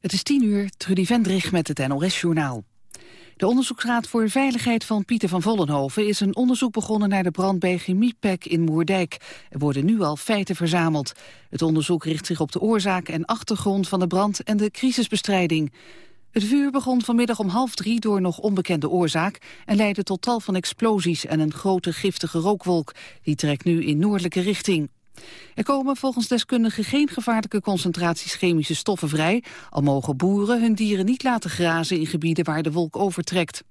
Het is tien uur, Trudy Vendrich met het NOS-journaal. De Onderzoeksraad voor Veiligheid van Pieter van Vollenhoven is een onderzoek begonnen naar de brand bij Chemiepek in Moerdijk. Er worden nu al feiten verzameld. Het onderzoek richt zich op de oorzaak en achtergrond van de brand en de crisisbestrijding. Het vuur begon vanmiddag om half drie door nog onbekende oorzaak... en leidde tot tal van explosies en een grote giftige rookwolk. Die trekt nu in noordelijke richting. Er komen volgens deskundigen geen gevaarlijke concentraties chemische stoffen vrij, al mogen boeren hun dieren niet laten grazen in gebieden waar de wolk overtrekt.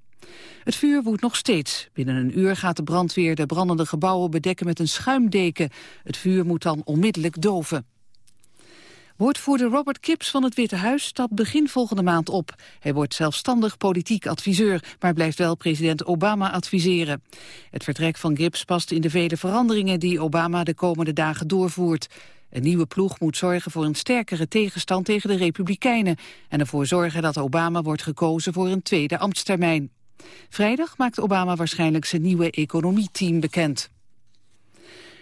Het vuur woedt nog steeds. Binnen een uur gaat de brandweer de brandende gebouwen bedekken met een schuimdeken. Het vuur moet dan onmiddellijk doven. Woordvoerder Robert Kipps van het Witte Huis stapt begin volgende maand op. Hij wordt zelfstandig politiek adviseur, maar blijft wel president Obama adviseren. Het vertrek van Kipps past in de vele veranderingen die Obama de komende dagen doorvoert. Een nieuwe ploeg moet zorgen voor een sterkere tegenstand tegen de Republikeinen... en ervoor zorgen dat Obama wordt gekozen voor een tweede ambtstermijn. Vrijdag maakt Obama waarschijnlijk zijn nieuwe economieteam bekend.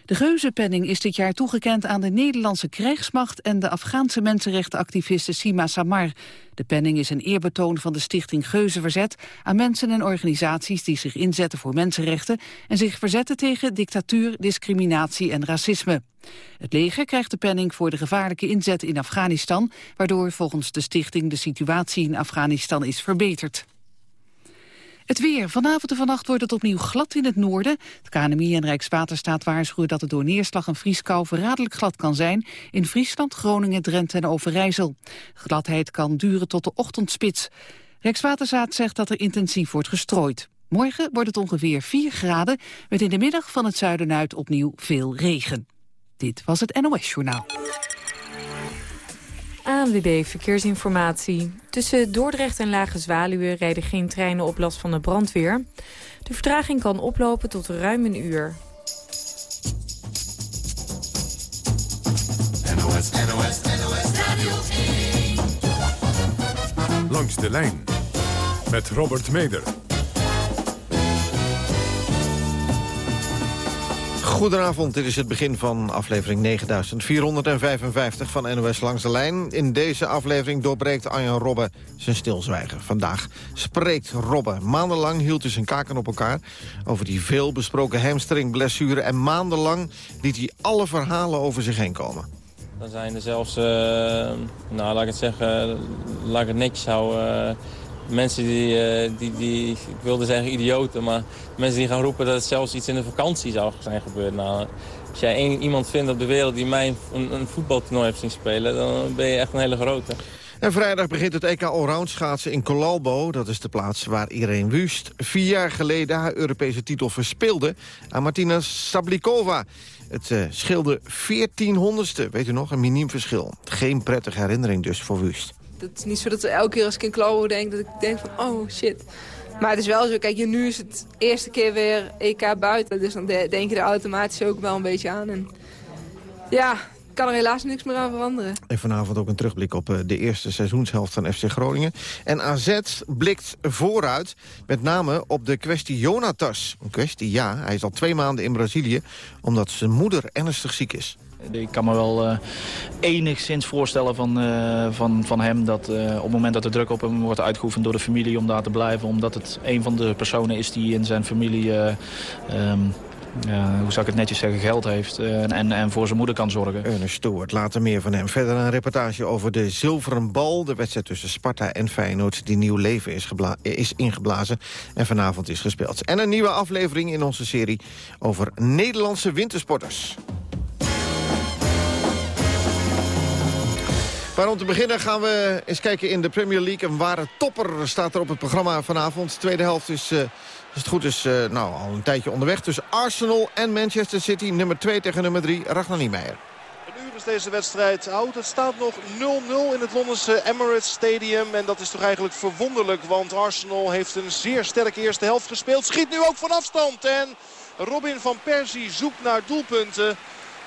De Geuzenpenning is dit jaar toegekend aan de Nederlandse krijgsmacht en de Afghaanse mensenrechtenactiviste Sima Samar. De penning is een eerbetoon van de stichting Geuzenverzet aan mensen en organisaties die zich inzetten voor mensenrechten en zich verzetten tegen dictatuur, discriminatie en racisme. Het leger krijgt de penning voor de gevaarlijke inzet in Afghanistan, waardoor volgens de stichting de situatie in Afghanistan is verbeterd. Het weer. Vanavond en vannacht wordt het opnieuw glad in het noorden. Het KNMI en Rijkswaterstaat waarschuwen dat het door neerslag en vrieskou verraderlijk glad kan zijn in Friesland, Groningen, Drenthe en Overijssel. Gladheid kan duren tot de ochtendspits. Rijkswaterstaat zegt dat er intensief wordt gestrooid. Morgen wordt het ongeveer 4 graden, met in de middag van het zuiden uit opnieuw veel regen. Dit was het NOS Journaal. ANWB Verkeersinformatie. Tussen Dordrecht en Lage Zwaluwe rijden geen treinen op last van de brandweer. De vertraging kan oplopen tot ruim een uur. NOS, NOS, NOS Radio 1. Langs de lijn met Robert Meder. Goedenavond, dit is het begin van aflevering 9455 van NOS Langs de Lijn. In deze aflevering doorbreekt Arjan Robben zijn stilzwijgen. Vandaag spreekt Robben. Maandenlang hield hij zijn kaken op elkaar over die veelbesproken hamstringblessure... en maandenlang liet hij alle verhalen over zich heen komen. Dan zijn er zelfs, uh, nou laat ik het zeggen, laat ik het netjes houden... Uh, mensen die, uh, die, die, ik wilde zeggen idioten, maar mensen die gaan roepen dat het zelfs iets in de vakantie zou zijn gebeurd. Nou, als jij een, iemand vindt op de wereld die mij een, een voetbaltoernooi heeft zien spelen, dan ben je echt een hele grote. En vrijdag begint het EK Allround schaatsen in Colalbo. Dat is de plaats waar Irene Wust vier jaar geleden haar Europese titel verspeelde aan Martina Sablikova. Het uh, scheelde 1400ste, weet u nog, een miniem verschil. Geen prettige herinnering dus voor Wust het is niet zo dat elke keer als ik in Klauwen denk, dat ik denk van, oh shit. Maar het is wel zo, kijk, nu is het eerste keer weer EK buiten. Dus dan denk je er automatisch ook wel een beetje aan. En ja, kan er helaas niks meer aan veranderen. En vanavond ook een terugblik op eh, de eerste seizoenshelft van FC Groningen. En AZ blikt vooruit, met name op de kwestie Jonatas. Een kwestie, ja, hij is al twee maanden in Brazilië... omdat zijn moeder ernstig ziek is. Ik kan me wel uh, enigszins voorstellen van, uh, van, van hem... dat op het moment dat de druk op hem wordt uitgeoefend door de familie om daar te blijven... omdat het een van de personen is die in zijn familie... Um, hoe zou ik het netjes zeggen, geld heeft en, en voor zijn moeder kan zorgen. Ernest Stewart, later meer van hem. Verder een reportage over de Zilveren Bal. De wedstrijd tussen Sparta en Feyenoord die nieuw leven is, is ingeblazen. En vanavond is gespeeld. En een nieuwe aflevering in onze serie over Nederlandse wintersporters. Maar om te beginnen gaan we eens kijken in de Premier League. Een ware topper staat er op het programma vanavond. De tweede helft is, als het goed is, uh, nou, al een tijdje onderweg. Tussen Arsenal en Manchester City. Nummer 2 tegen nummer 3, Ragnar Niemeyer. Een uur is deze wedstrijd oud. Het staat nog 0-0 in het Londense Emirates Stadium. En dat is toch eigenlijk verwonderlijk. Want Arsenal heeft een zeer sterke eerste helft gespeeld. Schiet nu ook van afstand. En Robin van Persie zoekt naar doelpunten.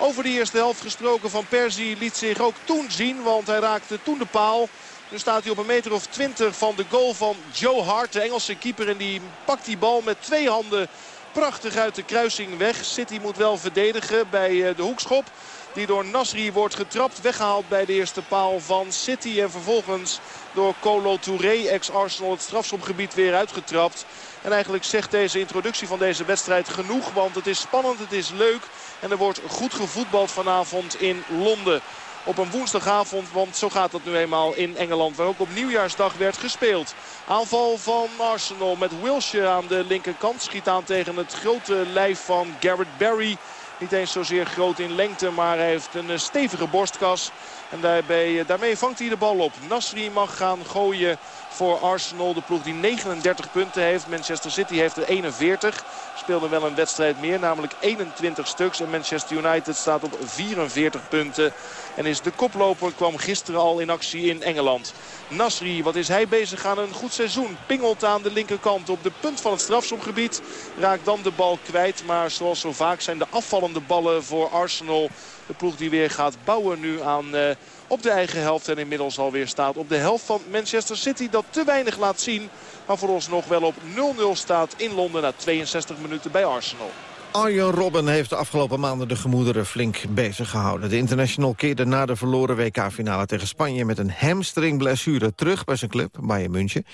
Over de eerste helft gesproken van Persie liet zich ook toen zien. Want hij raakte toen de paal. Nu staat hij op een meter of twintig van de goal van Joe Hart. De Engelse keeper. En die pakt die bal met twee handen prachtig uit de kruising weg. City moet wel verdedigen bij eh, de hoekschop. Die door Nasri wordt getrapt. Weggehaald bij de eerste paal van City. En vervolgens door Colo Touré, ex-Arsenal, het strafschopgebied weer uitgetrapt. En eigenlijk zegt deze introductie van deze wedstrijd genoeg. Want het is spannend, het is leuk. En er wordt goed gevoetbald vanavond in Londen op een woensdagavond. Want zo gaat dat nu eenmaal in Engeland. Waar ook op nieuwjaarsdag werd gespeeld. Aanval van Arsenal met Wilshere aan de linkerkant. Schiet aan tegen het grote lijf van Garrett Barry. Niet eens zozeer groot in lengte, maar hij heeft een stevige borstkas. En daarbij, daarmee vangt hij de bal op. Nasri mag gaan gooien voor Arsenal. De ploeg die 39 punten heeft. Manchester City heeft er 41. Speelde wel een wedstrijd meer, namelijk 21 stuks. En Manchester United staat op 44 punten. En is de koploper, kwam gisteren al in actie in Engeland. Nasri, wat is hij bezig aan een goed seizoen. Pingelt aan de linkerkant op de punt van het strafschopgebied. Raakt dan de bal kwijt. Maar zoals zo vaak zijn de afvallende ballen voor Arsenal. De ploeg die weer gaat bouwen nu aan... Uh, op de eigen helft. En inmiddels alweer staat op de helft van Manchester City. Dat te weinig laat zien. Maar voor ons nog wel op 0-0 staat in Londen na 62 minuten bij Arsenal. Arjen Robben heeft de afgelopen maanden de gemoederen flink bezig gehouden. De international keerde na de verloren WK-finale tegen Spanje... met een hamstringblessure terug bij zijn club, Bayern München.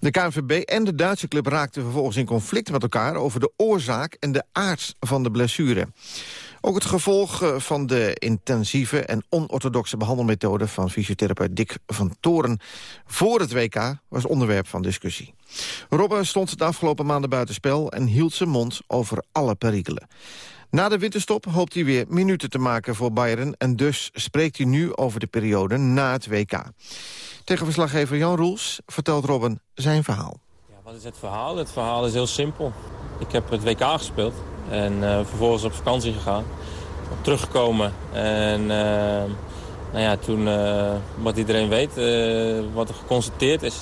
De KNVB en de Duitse club raakten vervolgens in conflict met elkaar... over de oorzaak en de aard van de blessure. Ook het gevolg eh, van de intensieve en onorthodoxe behandelmethode... van fysiotherapeut Dick van Toren voor het WK was onderwerp van discussie. Robben stond de afgelopen maanden buitenspel... en hield zijn mond over alle perikelen. Na de winterstop hoopt hij weer minuten te maken voor Bayern... en dus spreekt hij nu over de periode na het WK. Tegen verslaggever Jan Roels vertelt Robben zijn verhaal. Ja, wat is het verhaal? Het verhaal is heel simpel. Ik heb het WK gespeeld en uh, vervolgens op vakantie gegaan. Teruggekomen en uh, nou ja, toen, uh, wat iedereen weet, wat er geconstateerd is.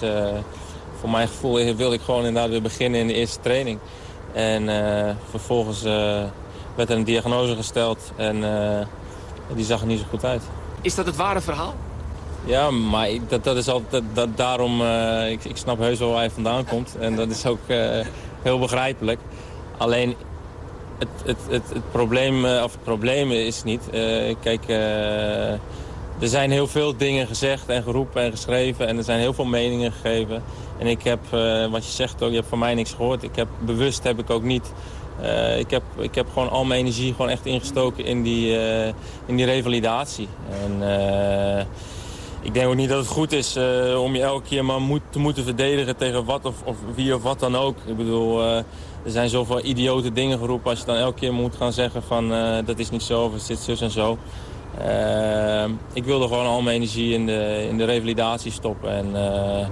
voor mijn gevoel wilde ik gewoon inderdaad weer beginnen in de eerste training. En vervolgens werd er een diagnose gesteld en die zag er niet zo goed uit. Is dat het ware verhaal? Ja, maar dat, dat is altijd, dat, daarom, ik, ik snap heus wel waar hij vandaan komt. En dat is ook heel begrijpelijk. Alleen het, het, het, probleem, eh, of het probleem is niet. Uh, kijk, uh, er zijn heel veel dingen gezegd en geroepen en geschreven. En er zijn heel veel meningen gegeven. En ik heb, wat je zegt ook, je hebt van mij niks gehoord. Ik heb, bewust heb ik ook niet... ik, heb, ik heb gewoon al mijn energie gewoon echt ingestoken in die, in die revalidatie. En ik denk ook niet dat het goed is om je elke keer maar moet, te moeten verdedigen tegen wat of, of wie of wat dan ook. Ik bedoel er zijn zoveel idiote dingen geroepen als je dan elke keer moet gaan zeggen van uh, dat is niet zo of het zit zus en zo. Uh, ik wilde gewoon al mijn energie in de, in de revalidatie stoppen. En uh,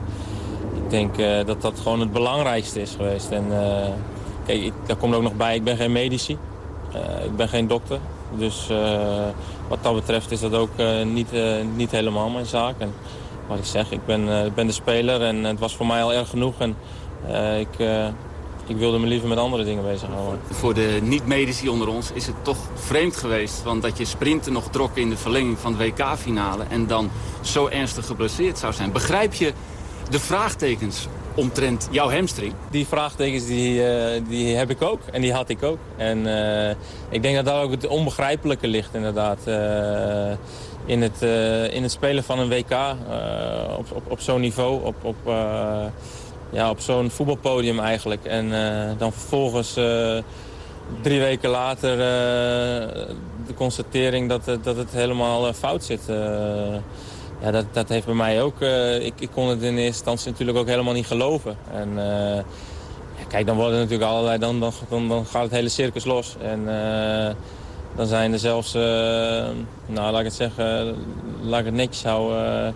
ik denk dat dat gewoon het belangrijkste is geweest. En kijk, ik, daar komt ook nog bij, ik ben geen medici. ik ben geen dokter. Dus wat dat betreft is dat ook niet, niet helemaal mijn zaak. En wat ik zeg, ik ben, ben de speler en het was voor mij al erg genoeg. En ik ik wilde me liever met andere dingen bezighouden. Voor de niet-medici onder ons is het toch vreemd geweest... want dat je sprinten nog trok in de verlenging van de WK-finale... en dan zo ernstig geblesseerd zou zijn. Begrijp je de vraagtekens omtrent jouw hamstring? Die vraagtekens die, uh, die heb ik ook en die had ik ook. En uh, ik denk dat daar ook het onbegrijpelijke ligt inderdaad... Uh, in het, in het spelen van een WK op, op, op zo'n niveau, op, op, ja, op zo'n voetbalpodium eigenlijk. En uh, dan vervolgens uh, drie weken later uh, de constatering dat, dat het helemaal fout zit. ja, dat, dat heeft bij mij ook... ik, ik kon het in eerste instantie natuurlijk ook helemaal niet geloven. En kijk, dan worden natuurlijk allerlei... Dan, dan, dan, dan gaat het hele circus los. En dan zijn er zelfs... nou, laat ik het zeggen... Laat ik het netjes houden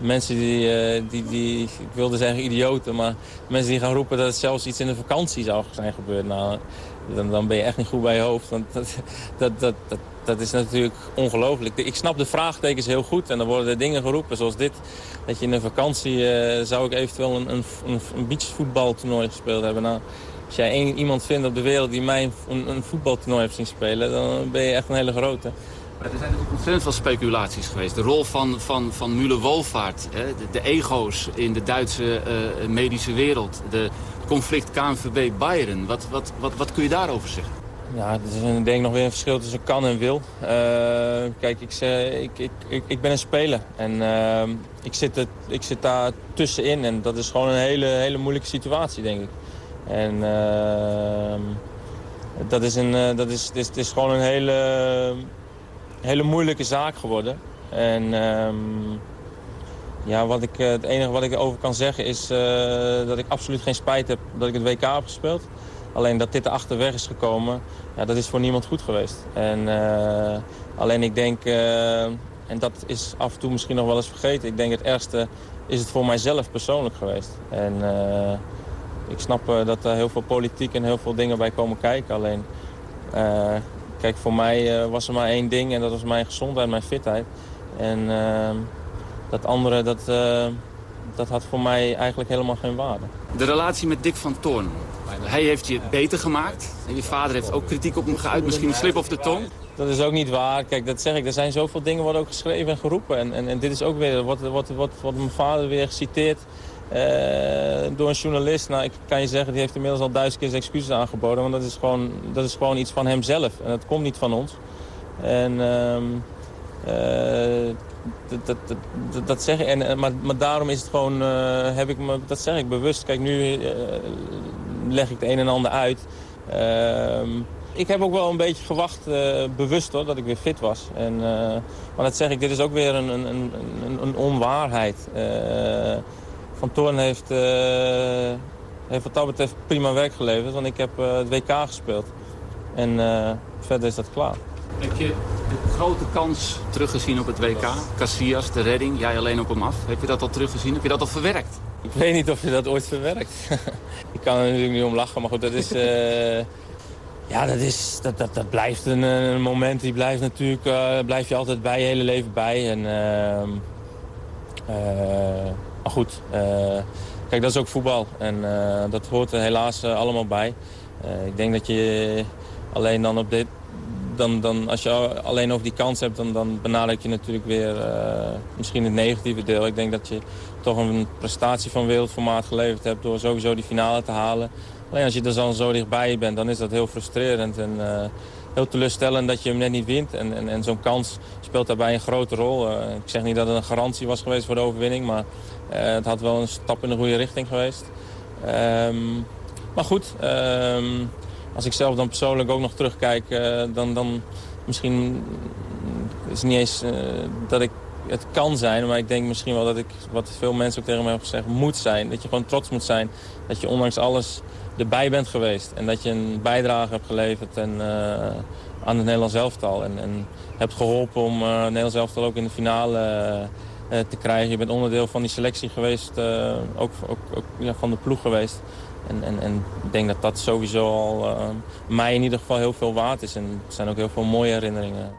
mensen die, uh, die, die, ik wilde zeggen idioten, maar mensen die gaan roepen dat het zelfs iets in de vakantie zou zijn gebeurd. Nou, dan, dan ben je echt niet goed bij je hoofd. Want dat, dat, dat, dat, dat is natuurlijk ongelooflijk. Ik snap de vraagtekens heel goed en dan worden er dingen geroepen zoals dit. Dat je in een vakantie uh, zou ik eventueel een, een, een beachvoetbaltoernooi gespeeld hebben. Nou, als jij één, iemand vindt op de wereld die mij een, een voetbaltoernooi heeft zien spelen, dan ben je echt een hele grote. Er zijn ook ontzettend veel speculaties geweest. De rol van, van, van Müller-Wolvaart, de, de, ego's in de Duitse uh, medische wereld. De conflict KNVB-Bayern. Wat, wat, wat, wat kun je daarover zeggen? Ja, het is denk ik nog weer een verschil tussen kan en wil. Uh, kijk, ik, ik, ik, ik, ik ben een speler en ik, zit er, ik zit daar tussenin. En dat is gewoon een hele, hele moeilijke situatie, denk ik. En dat is, een, dat is, het is, is gewoon een hele, hele moeilijke zaak geworden. En ehm, ja, wat ik, het enige wat ik erover kan zeggen is dat ik absoluut geen spijt heb dat ik het WK heb gespeeld. Alleen dat dit erachter weg is gekomen, ja, dat is voor niemand goed geweest. En uh, alleen ik denk, en dat is af en toe misschien nog wel eens vergeten... ik denk het ergste is het voor mijzelf persoonlijk geweest. En ik snap dat er heel veel politiek en heel veel dingen bij komen kijken. Alleen, kijk, voor mij was er maar één ding en dat was mijn gezondheid, mijn fitheid. En dat andere, dat, dat had voor mij eigenlijk helemaal geen waarde. De relatie met Dick van Toorn, hij heeft je beter gemaakt. En je vader heeft ook kritiek op hem geuit, misschien een slip of de tong. Dat is ook niet waar. Kijk, dat zeg ik. Er zijn zoveel dingen worden ook geschreven en geroepen. En, en, en dit is ook weer, wat, wat, wat, wat mijn vader weer geciteerd door een journalist. Nou, ik kan je zeggen, die heeft inmiddels al duizend keer zijn excuses aangeboden. Want dat is gewoon, dat is gewoon iets van hemzelf. En dat komt niet van ons. En... Uh, uh, dat, dat, dat, dat, zeg ik. En, maar, maar daarom is het gewoon, heb ik me, dat zeg ik bewust. Kijk, nu leg ik het een en ander uit. Ehm, ik heb ook wel een beetje gewacht, bewust hoor, dat ik weer fit was. En, maar dat zeg ik, dit is ook weer een, een, een, een onwaarheid. Van Toorn heeft, heeft wat dat betreft prima werk geleverd, want ik heb het WK gespeeld. En verder is dat klaar. Heb je de grote kans teruggezien op het WK? Casillas, de redding, jij alleen op hem af. Heb je dat al teruggezien? Heb je dat al verwerkt? Ik weet niet of je dat ooit verwerkt. ik kan er natuurlijk niet om lachen, maar goed, dat is... Ja, dat, is, dat, dat, dat blijft een, een moment, die blijft natuurlijk... Uh, blijf je altijd bij, je hele leven bij. En, uh, maar goed, kijk, dat is ook voetbal. En dat hoort er helaas allemaal bij. ik denk dat je alleen dan op dit, dan, dan, als je alleen over die kans hebt, dan, dan benadruk je natuurlijk weer misschien het negatieve deel. Ik denk dat je toch een prestatie van wereldformaat geleverd hebt door sowieso die finale te halen. Alleen als je er dan zo dichtbij bent, dan is dat heel frustrerend en heel teleurstellend dat je hem net niet wint. En, en, en zo'n kans speelt daarbij een grote rol. Uh, ik zeg niet dat het een garantie was geweest voor de overwinning, maar het had wel een stap in de goede richting geweest. Um, maar goed, um, als ik zelf dan persoonlijk ook nog terugkijk, uh, dan, dan misschien is het niet eens dat ik het kan zijn. Maar ik denk misschien wel dat ik, wat veel mensen ook tegen mij hebben gezegd, moet zijn. Dat je gewoon trots moet zijn. Dat je ondanks alles erbij bent geweest. En dat je een bijdrage hebt geleverd en, uh, aan het Nederlands elftal. En, en hebt geholpen om uh, het Nederlands elftal ook in de finale uh, te krijgen. Je bent onderdeel van die selectie geweest, ook, ook, ook ja, van de ploeg geweest. En, en, en ik denk dat dat sowieso al mij in ieder geval heel veel waard is. En er zijn ook heel veel mooie herinneringen.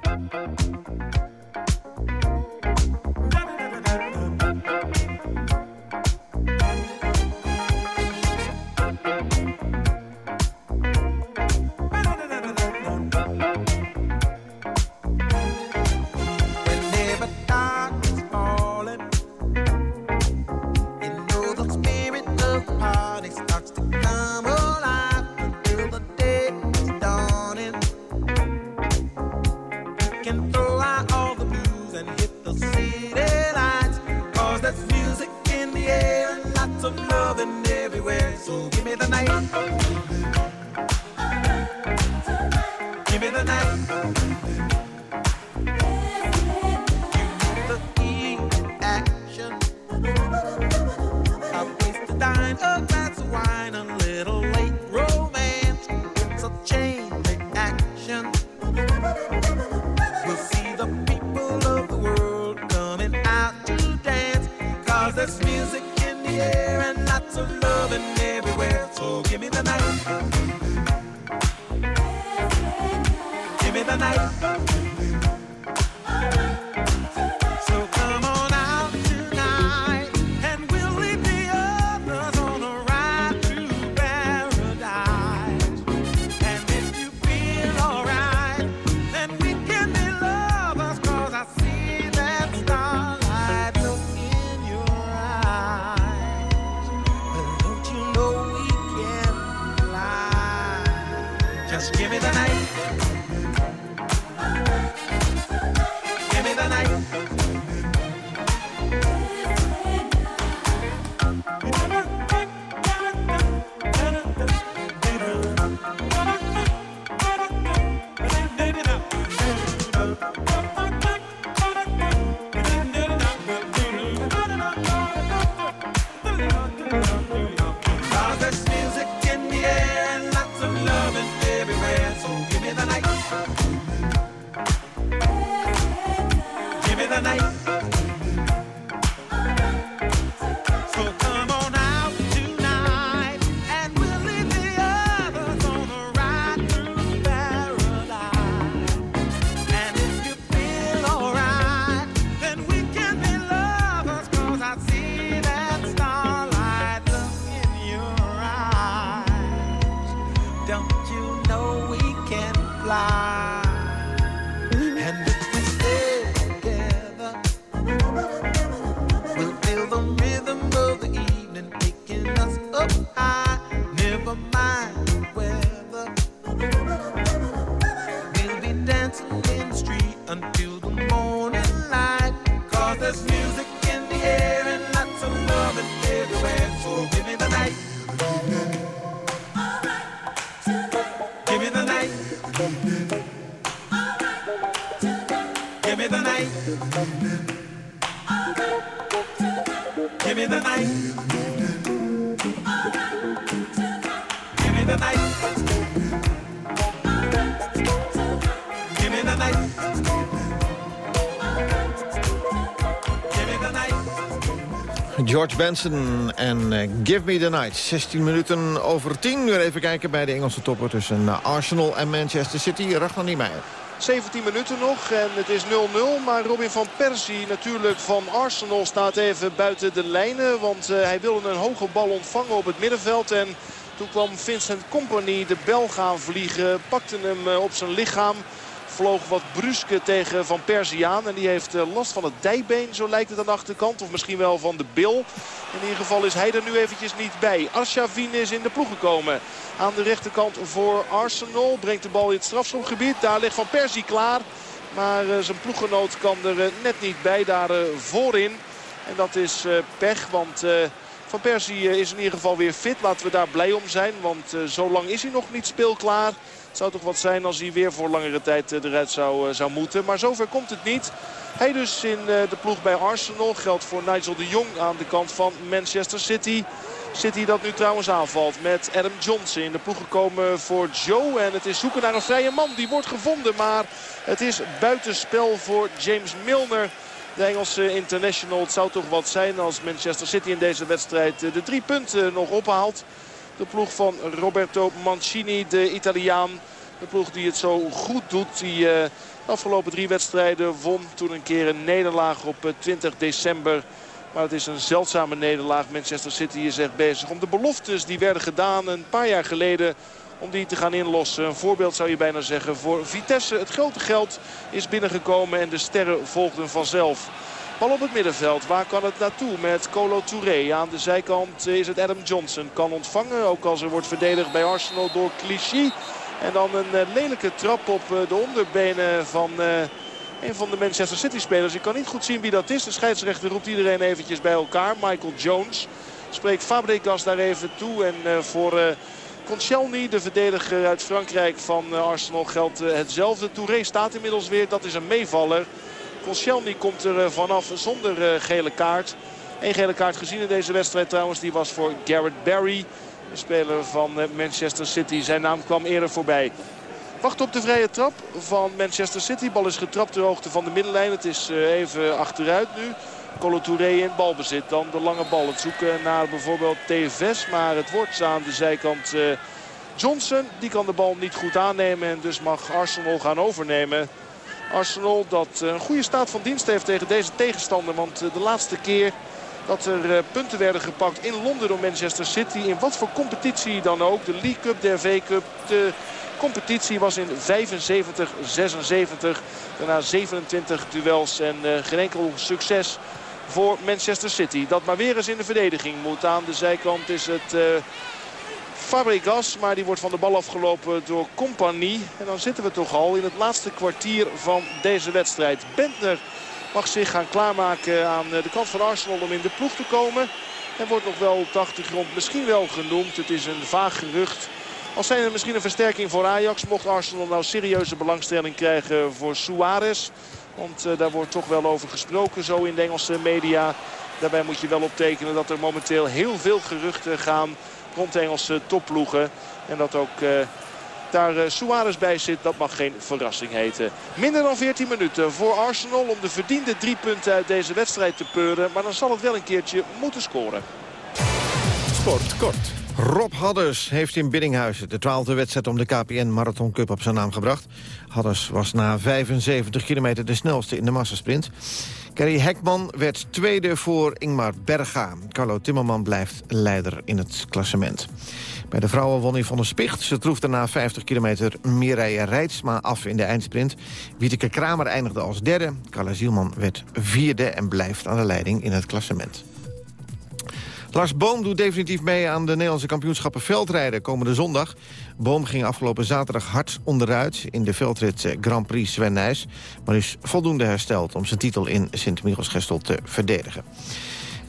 George Benson en eh, Give Me The Night. 16 minuten over 10. Nu even kijken bij de Engelse topper tussen eh, Arsenal en Manchester City. Ragnar Niemeyer. 17 minuten nog en het is 0-0. Maar Robin van Persie natuurlijk van Arsenal staat even buiten de lijnen. Want eh, hij wilde een hoge bal ontvangen op het middenveld. En toen kwam Vincent Company de bel gaan vliegen. Pakte hem op zijn lichaam. Vloog wat bruske tegen Van Persie aan. En die heeft eh, last van het dijbeen, zo lijkt het aan de achterkant. Of misschien wel van de bil. In ieder geval is hij er nu eventjes niet bij. Arshavin is in de ploeg gekomen. Aan de rechterkant voor Arsenal. Brengt de bal in het strafschopgebied. Daar ligt Van Persie klaar. Maar eh, zijn ploeggenoot kan er eh, net niet bij daar voorin. En dat is pech, want Van Persie is in ieder geval weer fit. Laten we daar blij om zijn, want zo lang is hij nog niet speelklaar. Het zou toch wat zijn als hij weer voor langere tijd eh, eruit zou, eh, zou moeten. Maar zover komt het niet. Hij dus in eh, de ploeg bij Arsenal. Geldt voor Nigel de Jong aan de kant van Manchester City. City dat nu trouwens aanvalt met Adam Johnson in de ploeg gekomen voor Joe. En het is zoeken naar een vrije man. Die wordt gevonden, maar het is buitenspel voor James Milner. De Engelse international. Het zou toch wat zijn als Manchester City in deze wedstrijd eh, de drie punten nog ophaalt. De ploeg van Roberto Mancini, de Italiaan. De ploeg die het zo goed doet. Die eh, de afgelopen drie wedstrijden won. Toen een keer een nederlaag op eh, 20 december. Maar het is een zeldzame nederlaag. Manchester City is echt bezig om de beloftes die werden gedaan een paar jaar geleden om die te gaan inlossen. Een voorbeeld zou je bijna zeggen voor Vitesse. Het grote geld is binnengekomen en de sterren volgden vanzelf. Bal op het middenveld. Waar kan het naartoe met Colo Touré? Aan de zijkant is het Adam Johnson. Kan ontvangen, ook als er wordt verdedigd bij Arsenal door Clichy. En dan een eh, lelijke trap op eh, de onderbenen van eh, een van de Manchester City spelers. Ik kan niet goed zien wie dat is. De scheidsrechter roept iedereen eventjes bij elkaar. Michael Jones spreekt Fabregas daar even toe. En voor... Koscielny, de verdediger uit Frankrijk van Arsenal, geldt hetzelfde. Touré staat inmiddels weer, dat is een meevaller. Koscielny komt er eh, vanaf zonder eh, gele kaart. Eén gele kaart gezien in deze wedstrijd trouwens. Die was voor Garrett Barry, de speler van eh, Manchester City. Zijn naam kwam eerder voorbij. Wacht op de vrije trap van Manchester City. Bal is getrapt ter hoogte van de middenlijn. Het is even achteruit nu. Colo Touré in balbezit. Dan de lange bal. Het zoeken naar bijvoorbeeld TVS. Maar het wordt aan de zijkant Johnson. Die kan de bal niet goed aannemen. En dus mag Arsenal gaan overnemen. Arsenal dat eh, een goede staat van dienst heeft tegen deze tegenstander. Want eh, de laatste keer dat er eh, punten werden gepakt in Londen door Manchester City. In wat voor competitie dan ook. De League Cup, de FA Cup, de competitie was in 75, 76. Daarna 27 duels en geen enkel succes voor Manchester City. Dat maar weer eens in de verdediging moet. Aan de zijkant is het Fabregas, maar die wordt van de bal afgelopen door Compagnie. En dan zitten we toch al in het laatste kwartier van deze wedstrijd. Bentner mag zich gaan klaarmaken aan eh, de kant van Arsenal om in de ploeg te komen. En wordt nog wel op de achtergrond misschien wel genoemd. Het is een vaag gerucht. Als zijn er misschien een versterking voor Ajax. Mocht Arsenal nou serieuze belangstelling krijgen voor Suarez. Want eh, daar wordt toch wel over gesproken zo in de Engelse media. Daarbij moet je wel optekenen dat er momenteel heel veel geruchten gaan rond Engelse topploegen. En dat ook eh, daar eh, Suarez bij zit, dat mag geen verrassing heten. Minder dan 14 minuten voor Arsenal om de verdiende drie punten uit deze wedstrijd te peuren. Maar dan zal het wel een keertje moeten scoren. Sport kort. Rob Hadders heeft in Biddinghuizen de twaalfde wedstrijd om de KPN Marathon Cup op zijn naam gebracht. Hadders was na 75 kilometer de snelste in de massasprint. Kerry Hekman werd tweede voor Ingmar Berga. Carlo Timmerman blijft leider in het klassement. Bij de vrouwen won van der Spicht. Ze troefde na 50 kilometer Mireille Rijtsma af in de eindsprint. Wieteke Kramer eindigde als derde. Carla Zielman werd vierde en blijft aan de leiding in het klassement. Lars Boom doet definitief mee aan de Nederlandse kampioenschappen veldrijden komende zondag. Boom ging afgelopen zaterdag hard onderuit in de veldrit eh, Grand Prix Sven Nijs... maar is voldoende hersteld om zijn titel in Sint-Michels-Gestel te verdedigen.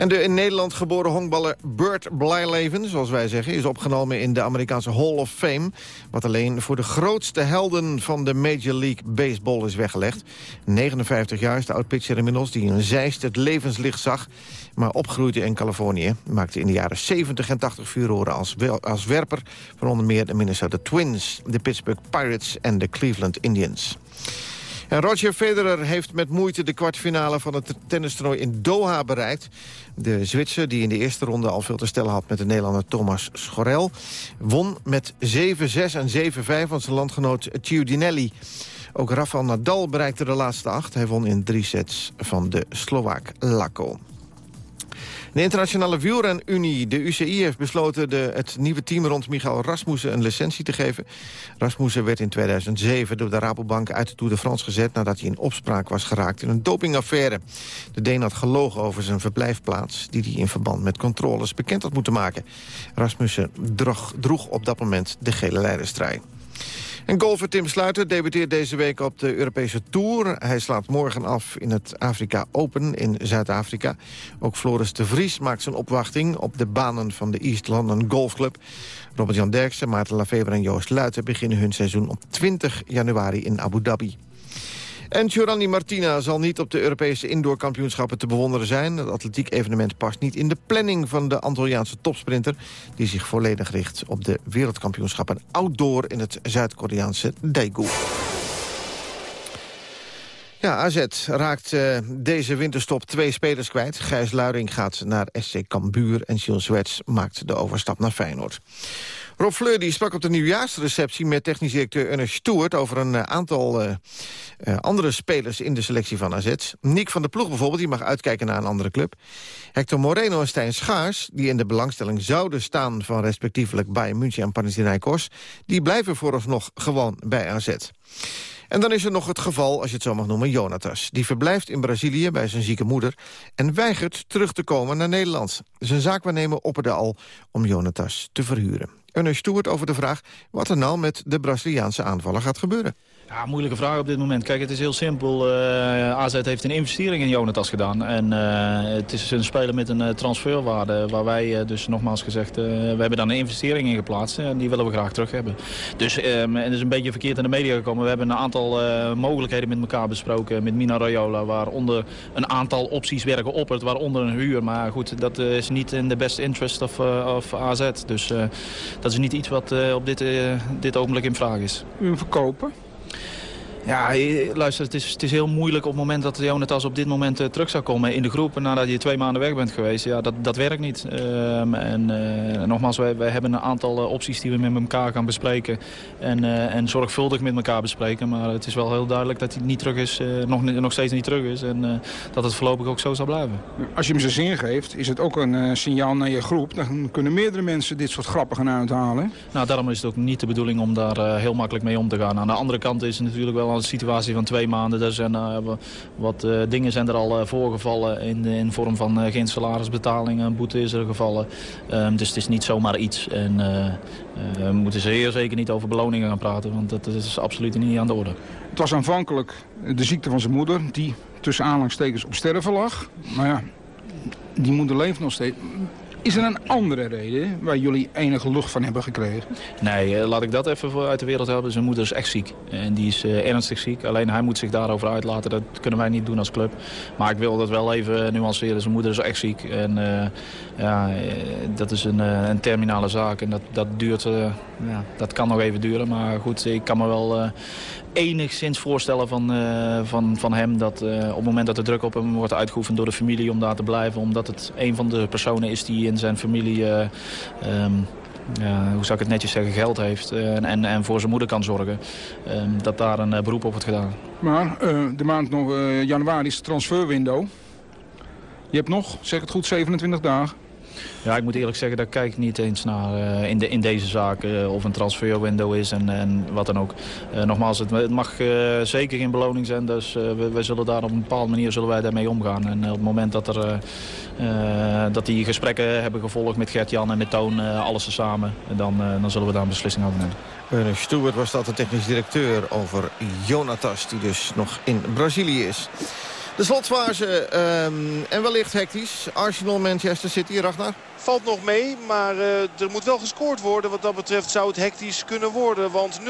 En de in Nederland geboren honkballer Burt Blyleven, zoals wij zeggen... is opgenomen in de Amerikaanse Hall of Fame... wat alleen voor de grootste helden van de Major League Baseball is weggelegd. 59 jaar is de oud-pitcher inmiddels die in Zeist het levenslicht zag... maar opgroeide in Californië. Maakte in de jaren 70 en 80 furoren als, als werper... van onder meer de Minnesota Twins, de Pittsburgh Pirates en de Cleveland Indians. En Roger Federer heeft met moeite de kwartfinale van het tennistoernooi in Doha bereikt. De Zwitser, die in de eerste ronde al veel te stellen had met de Nederlander Thomas Schorel... won met 7-6 en 7-5 van zijn landgenoot Ciudinelli. Ook Rafael Nadal bereikte de laatste acht. Hij won in drie sets van de Slovaak Lako. De internationale wielrenunie, de UCI, heeft besloten de, het nieuwe team rond Michael Rasmussen een licentie te geven. Rasmussen werd in 2007 door de Rabobank uit de Tour de France gezet nadat hij in opspraak was geraakt in een dopingaffaire. De Deen had gelogen over zijn verblijfplaats die hij in verband met controles bekend had moeten maken. Rasmussen droeg, droeg op dat moment de gele leiderstrui. En golfer Tim Sluiter debuteert deze week op de Europese Tour. Hij slaat morgen af in het Afrika Open in Zuid-Afrika. Ook Floris de Vries maakt zijn opwachting op de banen van de East London Golfclub. Robert-Jan Derksen, Maarten Lafever en Joost Luiten beginnen hun seizoen op 20 januari in Abu Dhabi. En Giovanni Martina zal niet op de Europese indoorkampioenschappen te bewonderen zijn. Het atletiek-evenement past niet in de planning van de Antilliaanse topsprinter... die zich volledig richt op de wereldkampioenschappen outdoor in het Zuid-Koreaanse Daegu. Ja, AZ raakt uh, deze winterstop twee spelers kwijt. Gijs Luiring gaat naar SC Cambuur en Gilles Zwets maakt de overstap naar Feyenoord. Rob Fleur die sprak op de nieuwjaarsreceptie met technisch directeur Ernest Stewart... over een uh, aantal uh, andere spelers in de selectie van AZ. Nick van der Ploeg bijvoorbeeld, die mag uitkijken naar een andere club. Hector Moreno en Stijn Schaars, die in de belangstelling zouden staan... van respectievelijk Bayern München en Panathinaikos... die blijven vooralsnog gewoon bij AZ. En dan is er nog het geval, als je het zo mag noemen, Jonatas. Die verblijft in Brazilië bij zijn zieke moeder... en weigert terug te komen naar Nederland. Zijn zaakwaarnemer opperde al om Jonatas te verhuren. Ernest Stewart over de vraag wat er nou met de Braziliaanse aanvaller gaat gebeuren. Ja, moeilijke vraag op dit moment. Kijk, het is heel simpel. Uh, AZ heeft een investering in Jonatas gedaan. En uh, het is een speler met een uh, transferwaarde. Waar wij dus nogmaals gezegd, we hebben daar een investering in geplaatst. En die willen we graag terug hebben. Dus um, het is een beetje verkeerd in de media gekomen. We hebben een aantal mogelijkheden met elkaar besproken. Met Mina Raiola. Waaronder een aantal opties werken op het. Waaronder een huur. Maar goed, dat is niet in de best interest of, of AZ. Dus dat is niet iets wat op dit, dit ogenblik in vraag is. U verkopen? Ja, luister, het is, het is heel moeilijk op het moment dat Jonatas op dit moment uh, terug zou komen in de groep. Nadat je twee maanden weg bent geweest. Ja, dat, dat werkt niet. Um, en uh, nogmaals, wij, wij hebben een aantal uh, opties die we met elkaar gaan bespreken. En, en zorgvuldig met elkaar bespreken. Maar het is wel heel duidelijk dat hij niet terug is, nog, nog steeds niet terug is. En dat het voorlopig ook zo zal blijven. Als je hem zijn zin geeft, is het ook een signaal naar je groep. Dan kunnen meerdere mensen dit soort grappen gaan uithalen. Nou, daarom is het ook niet de bedoeling om daar heel makkelijk mee om te gaan. Aan de andere kant is het natuurlijk wel een situatie van twee maanden. Er zijn uh, wat uh, dingen zijn er al uh, voorgevallen in, in vorm van geen salarisbetaling. Een boete is er gevallen. Um, dus het is niet zomaar iets. En we moeten zeer zeker niet over beloningen gaan praten. Want dat, dat is absoluut niet aan de orde. Het was aanvankelijk de ziekte van zijn moeder. Die tussen aanhalingstekens op sterven lag. Maar ja, die moeder leeft nog steeds. Is er een andere reden waar jullie enige lucht van hebben gekregen? Nee, eh, laat ik dat even uit de wereld hebben. Zijn moeder is echt ziek. En die is uh, ernstig ziek. Alleen hij moet zich daarover uitlaten. Dat kunnen wij niet doen als club. Maar ik wil dat wel even nuanceren. Zijn moeder is echt ziek. En uh, ja, dat is een, een, terminale zaak. En dat, dat duurt... ja, dat kan nog even duren. Maar goed, ik kan me wel enigszins voorstellen van, uh, van, van hem... dat uh, op het moment dat de druk op hem wordt uitgeoefend door de familie om daar te blijven... omdat het een van de personen is die in zijn familie... Um, ja, hoe zou ik het netjes zeggen, geld heeft en, en, voor zijn moeder kan zorgen. Um, dat daar een beroep op wordt gedaan. Maar de maand nog, januari is de transferwindow. Je hebt nog, zeg het goed, 27 dagen. Ja, ik moet eerlijk zeggen, daar kijk ik niet eens naar uh, in, de, in deze zaak. Uh, of een transferwindow is en, en wat dan ook. Uh, nogmaals, het, mag zeker geen beloning zijn. Dus we, we, zullen daar op een bepaalde manier zullen wij daarmee omgaan. En op het moment dat, er, dat die gesprekken hebben gevolgd met Gert-Jan en met Toon, alles tezamen, dan, dan zullen we daar een beslissing over nemen. Werner Stewart was dat de technisch directeur over Jonatas, die dus nog in Brazilië is. De slotfase um, en wellicht hectisch. Arsenal, Manchester City, Ragnar? Valt nog mee, maar uh, er moet wel gescoord worden. Wat dat betreft zou het hectisch kunnen worden. Want 0-0,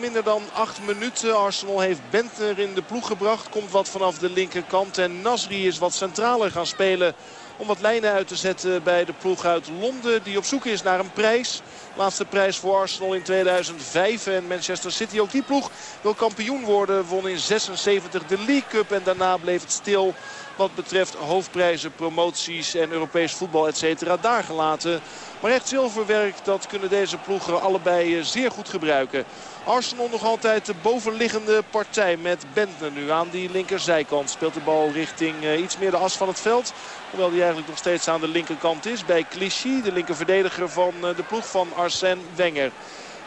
minder dan 8 minuten. Arsenal heeft Bentner in de ploeg gebracht. Komt wat vanaf de linkerkant. En Nasri is wat centraler gaan spelen om wat lijnen uit te zetten bij de ploeg uit Londen. Die op zoek is naar een prijs. Laatste prijs voor Arsenal in 2005. En Manchester City, ook die ploeg, wil kampioen worden. Won in 76 de League Cup en daarna bleef het stil wat betreft hoofdprijzen, promoties en Europees voetbal, et cetera, daar gelaten. Maar echt zilverwerk, dat kunnen deze ploegen allebei eh, zeer goed gebruiken. Arsenal nog altijd de bovenliggende partij met Bentner nu aan die linkerzijkant. Speelt de bal richting uh, iets meer de as van het veld. Hoewel die eigenlijk nog steeds aan de linkerkant is. Bij Clichy, de linkerverdediger van uh, de ploeg van Arsène Wenger.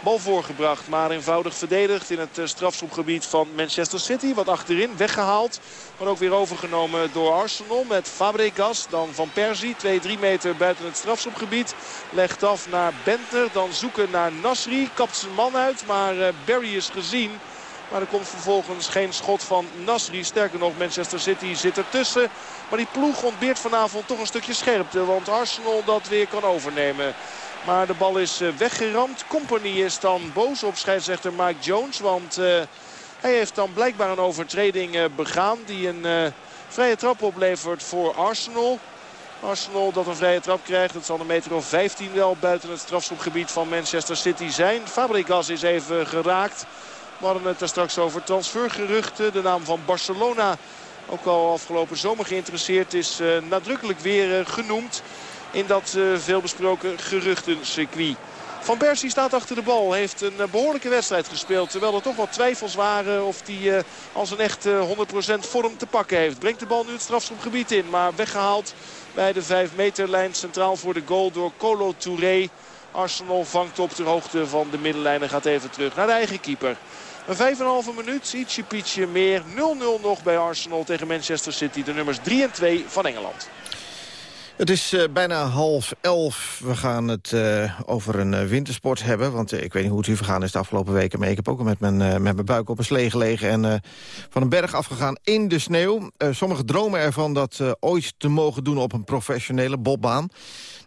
Bal voorgebracht, maar eenvoudig verdedigd in het strafschopgebied van Manchester City. Wat achterin weggehaald, maar ook weer overgenomen door Arsenal met Fabregas. Dan Van Persie, 2-3 meter buiten het strafschopgebied. Legt af naar Bentner, dan zoeken naar Nasri. Kapt zijn man uit, maar Barry is gezien. Maar er komt vervolgens geen schot van Nasri. Sterker nog, Manchester City zit ertussen. Maar die ploeg ontbeert vanavond toch een stukje scherpte. Want Arsenal dat weer kan overnemen. Maar de bal is eh, weggeramd. Company is dan boos op scheidsrechter Mike Jones. Want uh, hij heeft dan blijkbaar een overtreding uh, begaan. Die een vrije trap oplevert voor Arsenal. Arsenal dat een vrije trap krijgt. Het zal een meter of 15 wel buiten het strafschopgebied van Manchester City zijn. Fabregas is even geraakt. We hadden het er straks over transfergeruchten. De naam van Barcelona, ook al afgelopen zomer geïnteresseerd, is nadrukkelijk weer genoemd in dat uh, veelbesproken geruchtencircuit. Van Persie staat achter de bal. Heeft een eh, behoorlijke wedstrijd gespeeld. Terwijl er toch wat twijfels waren of hij als een echt 100% vorm te pakken heeft. Brengt de bal nu het strafschopgebied in. Maar weggehaald bij de 5 meterlijn. Centraal voor de goal door Colo Touré. Arsenal vangt op ter hoogte van de middenlijn en gaat even terug naar de eigen keeper. Een 5,5 minuut, ietsje pietje meer. 0-0 nog bij Arsenal tegen Manchester City. De nummers 3 en 2 van Engeland. Het is uh, bijna half elf. We gaan het uh, over een uh, wintersport hebben. Want ik weet niet hoe het u vergaan is de afgelopen weken. Maar ik heb ook met mijn, met mijn buik op een slee gelegen. En van een berg afgegaan in de sneeuw. sommigen dromen ervan dat ooit te mogen doen op een professionele bobbaan.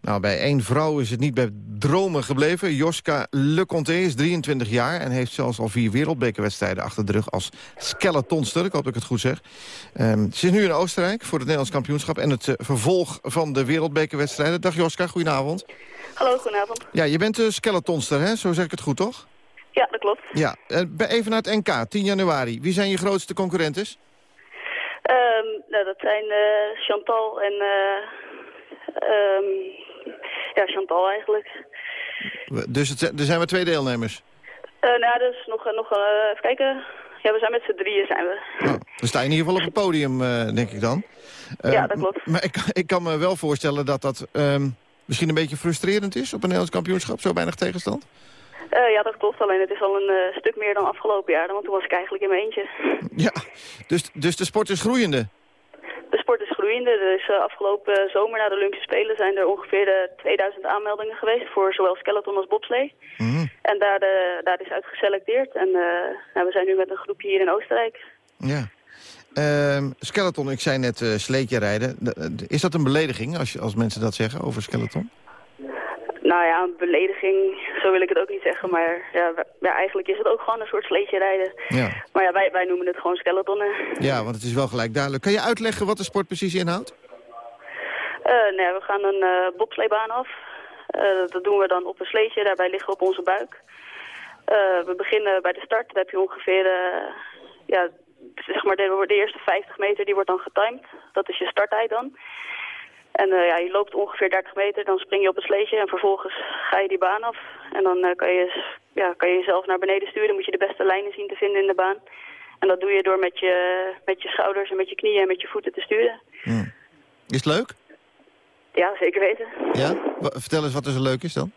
Nou, bij één vrouw is het niet bij dromen gebleven. Joska Leconte is 23 jaar en heeft zelfs al vier wereldbekerwedstrijden achter de rug als skeletonster. Ik hoop dat ik het goed zeg. Um, ze is nu in Oostenrijk voor het Nederlands kampioenschap en het uh, vervolg van de wereldbekerwedstrijden. Dag Joska, goedenavond. Hallo, goedenavond. Ja, je bent de skeletonster, hè? Zo zeg ik het goed, toch? Ja, dat klopt. Ja, uh, even naar het NK, 10 januari. Wie zijn je grootste concurrentes? Um, nou, dat zijn uh, Chantal en... Um, ja, Chantal eigenlijk. Dus het, er zijn maar twee deelnemers? Uh, nou, dus nog, eh, nog uh, even kijken. Ja, we zijn met z'n drieën zijn we. Oh, dan sta je in ieder geval op het podium, denk ik dan. ja, dat klopt. Maar ik, ik kan me wel voorstellen dat dat um, misschien een beetje frustrerend is... op een Nederlands kampioenschap, zo weinig tegenstand? ja, dat klopt. Alleen het is al een stuk meer dan afgelopen jaar. Want toen was ik eigenlijk in mijn eentje. Ja, dus, dus de sport is groeiende? De sport is groeiende. Dus afgelopen zomer na de Olympische Spelen zijn er ongeveer 2000 eh, aanmeldingen geweest voor zowel skeleton als bobslee. Mm. En daar, de, daar is uit geselecteerd. En nou, we zijn nu met een groepje hier in Oostenrijk. Ja. Uh, skeleton, ik zei net sleetje rijden. Is dat een belediging als, als mensen dat zeggen over skeleton? Nou ja, een belediging, zo wil ik het ook niet zeggen. Maar ja, ja eigenlijk is het ook gewoon een soort sleetje rijden. Ja. Maar ja, wij, wij noemen het gewoon skeletonnen. Ja, want het is wel gelijk duidelijk. Kan je uitleggen wat de sport precies inhoudt? Uh, nee, we gaan een uh, bobsleebaan af. Uh, dat doen we dan op een sleetje, daarbij liggen we op onze buik. we beginnen bij de start, daar heb je ongeveer, ja, zeg maar de, de eerste 50 meter, die wordt dan getimed. Dat is je starttijd dan. En uh, ja, je loopt ongeveer 30 meter, dan spring je op een sleetje en vervolgens ga je die baan af. En dan uh, kan, je, ja, kan je jezelf naar beneden sturen, dan moet je de beste lijnen zien te vinden in de baan. En dat doe je door met je, met je schouders en met je knieën en met je voeten te sturen. Hmm. Is het leuk? Ja, zeker weten. Ja? Vertel eens wat er zo leuk is dan.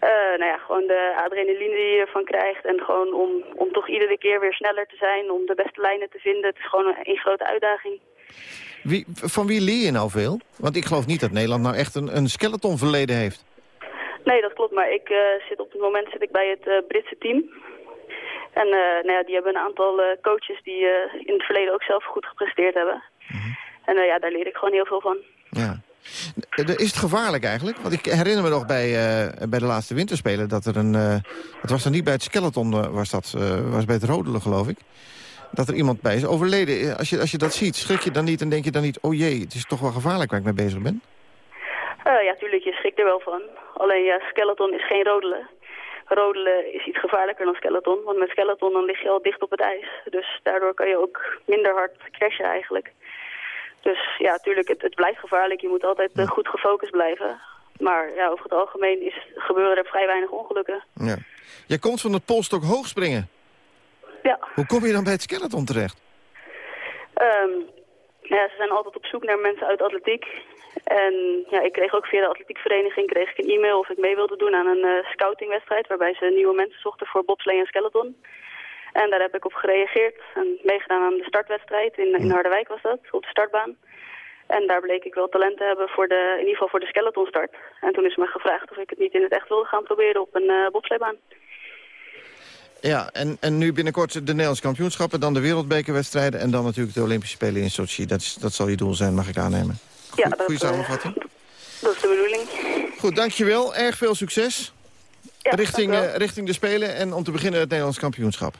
Eh, nou ja, gewoon de adrenaline die je ervan krijgt. En gewoon om, om toch iedere keer weer sneller te zijn, om de beste lijnen te vinden. Het is gewoon een, een grote uitdaging. Wie, van wie leer je nou veel? Want ik geloof niet dat Nederland nou echt een, een skeleton verleden heeft. Nee, dat klopt. Maar ik eh, zit op het moment zit ik bij het eh, Britse team. En eh, nou ja, die hebben een aantal coaches die in het verleden ook zelf goed gepresteerd hebben. En eh, ja, daar leer ik gewoon heel veel van. Ja. Is het gevaarlijk eigenlijk? Want ik herinner me nog bij, bij de laatste winterspelen dat er een... het was dan niet bij het skeleton, was dat was bij het rodelen geloof ik. Dat er iemand bij is overleden. Eh, Als je, als je dat ziet, schrik je dan niet en denk je dan niet... oh jee, het is toch wel gevaarlijk waar ik mee bezig ben? Eh, ja, tuurlijk, je schrikt er wel van. Alleen ja, skeleton is geen rodelen. Rodelen is iets gevaarlijker dan skeleton. Want met skeleton dan lig je al dicht op het ijs. Dus daardoor kan je ook minder hard crashen eigenlijk. Dus ja, tuurlijk, het, het blijft gevaarlijk. Je moet altijd eh, goed gefocust blijven. Maar ja, over het algemeen is, gebeuren er vrij weinig ongelukken. Ja. Jij komt van het polstok hoogspringen. Ja. Hoe kom je dan bij het skeleton terecht? Ehm, ja, ze zijn altijd op zoek naar mensen uit atletiek. En ja, ik kreeg ook via de atletiekvereniging kreeg ik een e-mail of ik mee wilde doen aan een eh, scoutingwedstrijd... waarbij ze nieuwe mensen zochten voor bobslee en skeleton. En daar heb ik op gereageerd en meegedaan aan de startwedstrijd. In, in Harderwijk was dat, op de startbaan. En daar bleek ik wel talent te hebben, voor de, in ieder geval voor de skeletonstart. En toen is me gevraagd of ik het niet in het echt wilde gaan proberen op een eh bobsleebaan. Ja, en, en nu binnenkort de Nederlandse kampioenschappen... dan de wereldbekerwedstrijden en dan natuurlijk de Olympische Spelen in Sochi. Dat, is, dat zal je doel zijn, mag ik aannemen. ja, dat, Goeie eh, samenvatting. dat is de bedoeling. Goed, dankjewel. Erg veel succes. Ja, richting, eh, richting de Spelen en om te beginnen het Nederlands kampioenschap.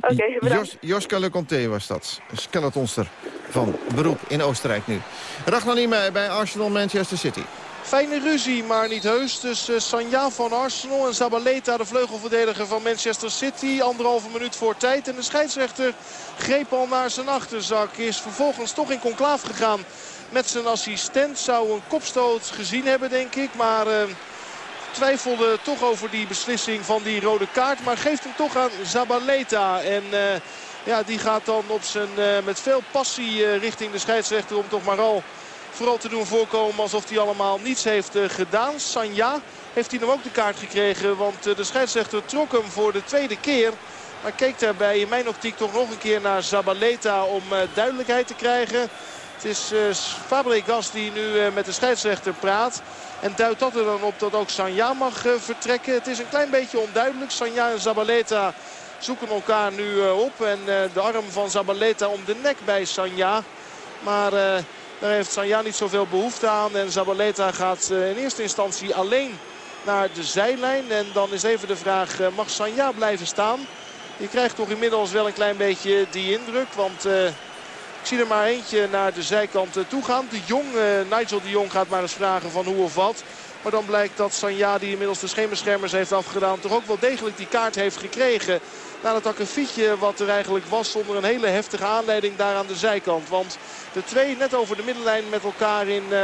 Oké, bedankt. Jos, Joska Le was dat. Skeletonster van beroep in Oostenrijk nu. Ragnar Niemeyer bij Arsenal Manchester City. Fijne ruzie, maar niet heus. tussen Sanja van Arsenal en Zabaleta, de vleugelverdediger van Manchester City. Anderhalve minuut voor tijd. En de scheidsrechter greep al naar zijn achterzak. Is vervolgens toch in conclaaf gegaan met zijn assistent. Zou een kopstoot gezien hebben, denk ik. Maar eh, twijfelde toch over die beslissing van die rode kaart. Maar geeft hem toch aan Zabaleta. En... eh, ja, die gaat dan op zijn, eh, met veel passie eh, richting de scheidsrechter om toch maar al vooral te doen voorkomen alsof hij allemaal niets heeft eh, gedaan. Sanja heeft hij hem ook de kaart gekregen, want eh, de scheidsrechter trok hem voor de tweede keer. Maar keek daarbij in mijn optiek toch nog een keer naar Zabaleta om eh, duidelijkheid te krijgen. Het is Fabregas die nu met de scheidsrechter praat. En duidt dat er dan op dat ook Sanja mag vertrekken. Het is een klein beetje onduidelijk. Sanja en Zabaleta zoeken elkaar nu op. En de arm van Zabaleta om de nek bij Sanja. Maar daar heeft Sanja niet zoveel behoefte aan. En Zabaleta gaat eh, in eerste instantie alleen naar de zijlijn. En dan is even de vraag, eh, mag Sanja blijven staan? Je krijgt toch inmiddels wel een klein beetje die indruk. Want eh, ik zie er maar eentje naar de zijkant toe gaan. De Jong, eh, Nigel de Jong gaat maar eens vragen van hoe of wat. Maar dan blijkt dat Sanja, die inmiddels de scheenbeschermers heeft afgedaan... toch ook wel degelijk die kaart heeft gekregen. Na dat akkefietje wat er eigenlijk was zonder een hele heftige aanleiding daar aan de zijkant. Want de twee net over de middenlijn met elkaar in eh,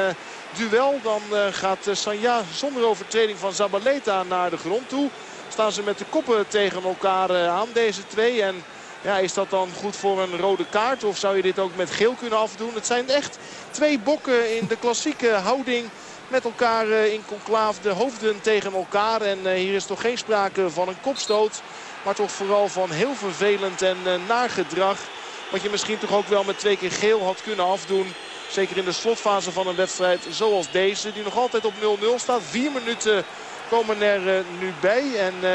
duel. Dan eh, gaat eh, Sanja zonder overtreding van Zabaleta naar de grond toe. Staan ze met de koppen tegen elkaar aan deze twee. En ja, is dat dan goed voor een rode kaart? Of zou je dit ook met geel kunnen afdoen? Het zijn echt twee bokken in de klassieke houding met elkaar in conclaaf de hoofden tegen elkaar. En hier is toch geen sprake van een kopstoot. Maar toch vooral van heel vervelend en uh, naar gedrag. Wat je misschien toch ook wel met twee keer geel had kunnen afdoen. Zeker in de slotfase van een wedstrijd zoals deze. Die nog altijd op 0-0 staat. Vier minuten komen er uh, nu bij. En uh,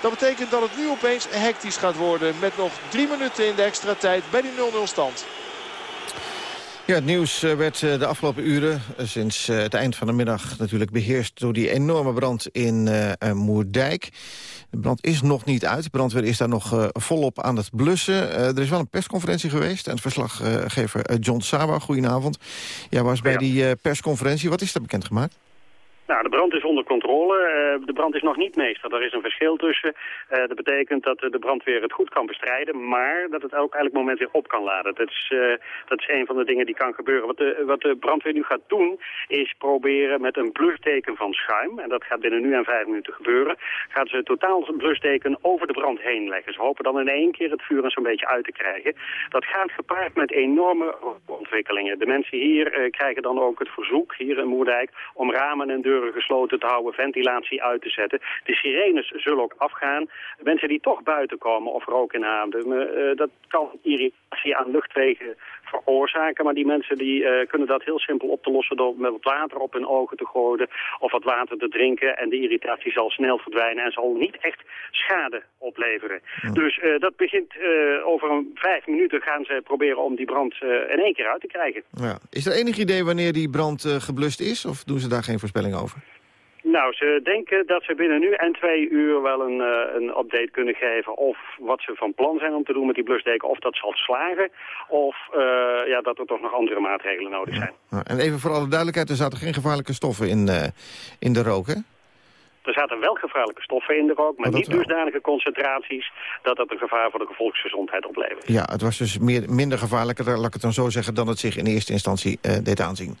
dat betekent dat het nu opeens hectisch gaat worden. Met nog drie minuten in de extra tijd bij die 0-0 stand. Ja, het nieuws eh, werd de afgelopen uren, eh, sinds het eind van de middag... natuurlijk beheerst door die enorme brand in Moerdijk. De brand is nog niet uit. De brandweer is daar nog uh, volop aan het blussen. Uh, er is wel een persconferentie geweest. En verslaggever John Saba, goedenavond. Jij was bij die persconferentie. Wat is er bekendgemaakt? Nou, de brand is onder controle. Uh, de brand is nog niet meester. Er is een verschil tussen. Uh, dat betekent dat de brandweer het goed kan bestrijden, maar dat het ook elk moment weer op kan laden. Dat is, uh, dat is een van de dingen die kan gebeuren. Wat de, wat de brandweer nu gaat doen, is proberen met een blusteken van schuim, en dat gaat binnen nu en vijf minuten gebeuren, gaan ze totaal een blusteken over de brand heen leggen. Ze hopen dan in één keer het vuur een zo'n beetje uit te krijgen. Dat gaat gepaard met enorme ontwikkelingen. De mensen hier krijgen dan ook het verzoek, hier in Moerdijk, om ramen en deuren gesloten te houden, ventilatie uit te zetten. De sirenes zullen ook afgaan. Mensen die toch buiten komen of rook inademen, uh, dat kan irritatie aan luchtwegen veroorzaken. Maar die mensen die, uh, kunnen dat heel simpel op te lossen door met wat water op hun ogen te gooien of wat water te drinken. En de irritatie zal snel verdwijnen en zal niet echt schade opleveren. Dus uh, dat begint over een vijf minuten gaan ze proberen om die brand in één keer uit te krijgen. Ja. Is er enig idee wanneer die brand geblust is of doen ze daar geen voorspelling over? Nou, ze denken dat ze binnen nu en twee uur wel een, uh, een update kunnen geven... of wat ze van plan zijn om te doen met die blusdeken, of dat zal slagen... of uh, ja, dat er toch nog andere maatregelen nodig zijn. Ja. En even voor alle duidelijkheid, er zaten geen gevaarlijke stoffen in, uh, in de rook, hè? Er zaten wel gevaarlijke stoffen in de rook, maar niet dusdanige concentraties dat dat een gevaar voor de volksgezondheid oplevert. Ja, het was dus meer, minder gevaarlijk, laat ik het dan zo zeggen, dan het zich in eerste instantie uh, deed aanzien.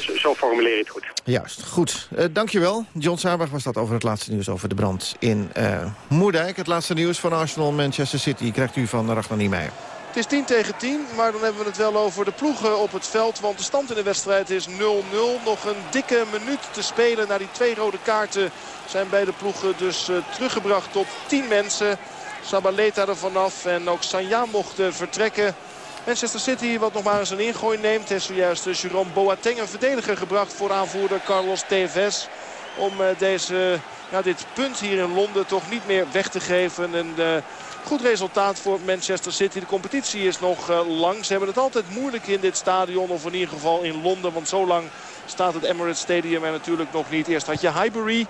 Zo, zo, formuleer je het goed. Juist, goed. Uh, dankjewel. John Sabach was dat over het laatste nieuws over de brand in uh, Moerdijk. Het laatste nieuws van Arsenal Manchester City krijgt u van Ragnar Niemeyer. Het is 10 tegen 10, maar dan hebben we het wel over de ploegen op het veld. Want de stand in de wedstrijd is 0-0. Nog een dikke minuut te spelen. Na die twee rode kaarten zijn beide ploegen dus uh, teruggebracht tot 10 mensen. Sabaleta er vanaf en ook Sanja mocht uh, vertrekken. Manchester City wat nog maar eens een ingooi neemt. Heeft zojuist uh, Jerome Boateng een verdediger gebracht voor aanvoerder Carlos Tevez. Om deze, ja, dit punt hier in Londen toch niet meer weg te geven. En, Goed resultaat voor Manchester City. De competitie is nog uh, lang. Ze hebben het altijd moeilijk in dit stadion. Of in ieder geval in Londen. Want zo lang staat het Emirates Stadium er natuurlijk nog niet. Eerst had je Highbury.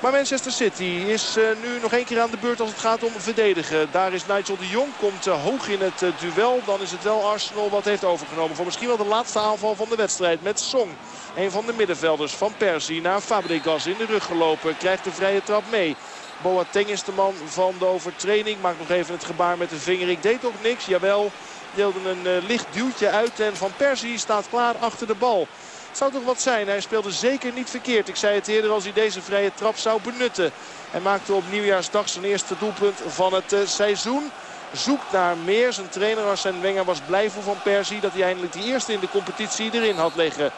Maar Manchester City is uh, nu nog één keer aan de beurt als het gaat om verdedigen. Daar is Nigel de Jong, komt uh, hoog in het duel. Dan is het wel Arsenal wat heeft overgenomen. Voor misschien wel de laatste aanval van de wedstrijd met Song. Een van de middenvelders van Persie naar Fabregas in de rug gelopen. Krijgt de vrije trap mee. Boateng is de man van de overtraining. Maakt nog even het gebaar met de vinger. Ik deed ook niks. Jawel, deelde een uh, licht duwtje uit. En Van Persie staat klaar achter de bal. Het zou toch wat zijn. Hij speelde zeker niet verkeerd. Ik zei het eerder als hij deze vrije trap zou benutten. Hij maakte op nieuwjaarsdag zijn eerste doelpunt van het uh, seizoen. Zoekt naar meer. Zijn trainer Arsène Wenger was blij voor Van Persie. Dat hij eindelijk die eerste in de competitie erin had liggen.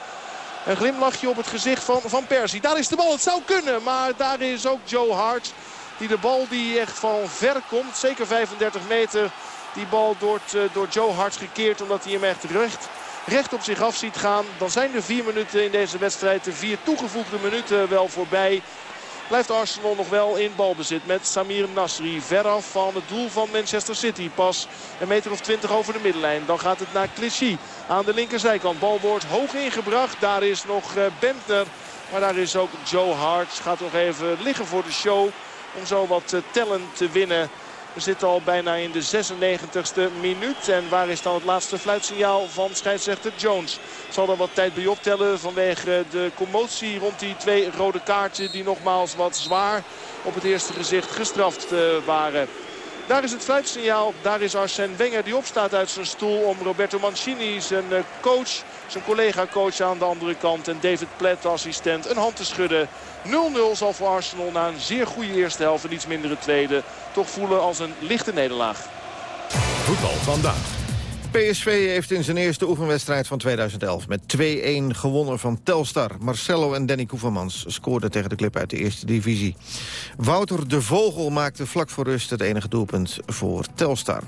Een glimlachje op het gezicht van Van Persie. Daar is de bal. Het zou kunnen. Maar daar is ook Joe Hart. Die de bal die echt van ver komt. Zeker 35 meter. Die bal door, door Joe Hart gekeerd. Omdat hij hem echt recht, recht op zich af ziet gaan. Dan zijn er vier minuten in deze wedstrijd. De vier toegevoegde minuten wel voorbij. Blijft Arsenal nog wel in balbezit met Samir Nasri. Veraf van het doel van Manchester City. Pas een meter of twintig over de middenlijn. Dan gaat het naar Clichy aan de linkerzijkant. Bal wordt hoog ingebracht. Daar is nog Bentner. Maar daar is ook Joe Hart. Gaat nog even liggen voor de show. Om zo wat tellen te winnen. We zitten al bijna in de 96e minuut. En waar is dan het laatste fluitsignaal van scheidsrechter Jones? Zal er wat tijd bij optellen vanwege de commotie rond die twee rode kaarten... die nogmaals wat zwaar op het eerste gezicht gestraft waren. Daar is het fluitsignaal. Daar is Arsène Wenger die opstaat uit zijn stoel om Roberto Mancini, zijn coach, zijn collega-coach aan de andere kant. En David Platt, assistent, een hand te schudden. 0-0 zal voor Arsenal na een zeer goede eerste helft en iets mindere tweede toch voelen als een lichte nederlaag. Voetbal vandaag. PSV heeft in zijn eerste oefenwedstrijd van 2011 met 2-1 gewonnen van Telstar. Marcelo en Danny Koevermans scoorden tegen de club uit de eerste divisie. Wouter de Vogel maakte vlak voor rust het enige doelpunt voor Telstar.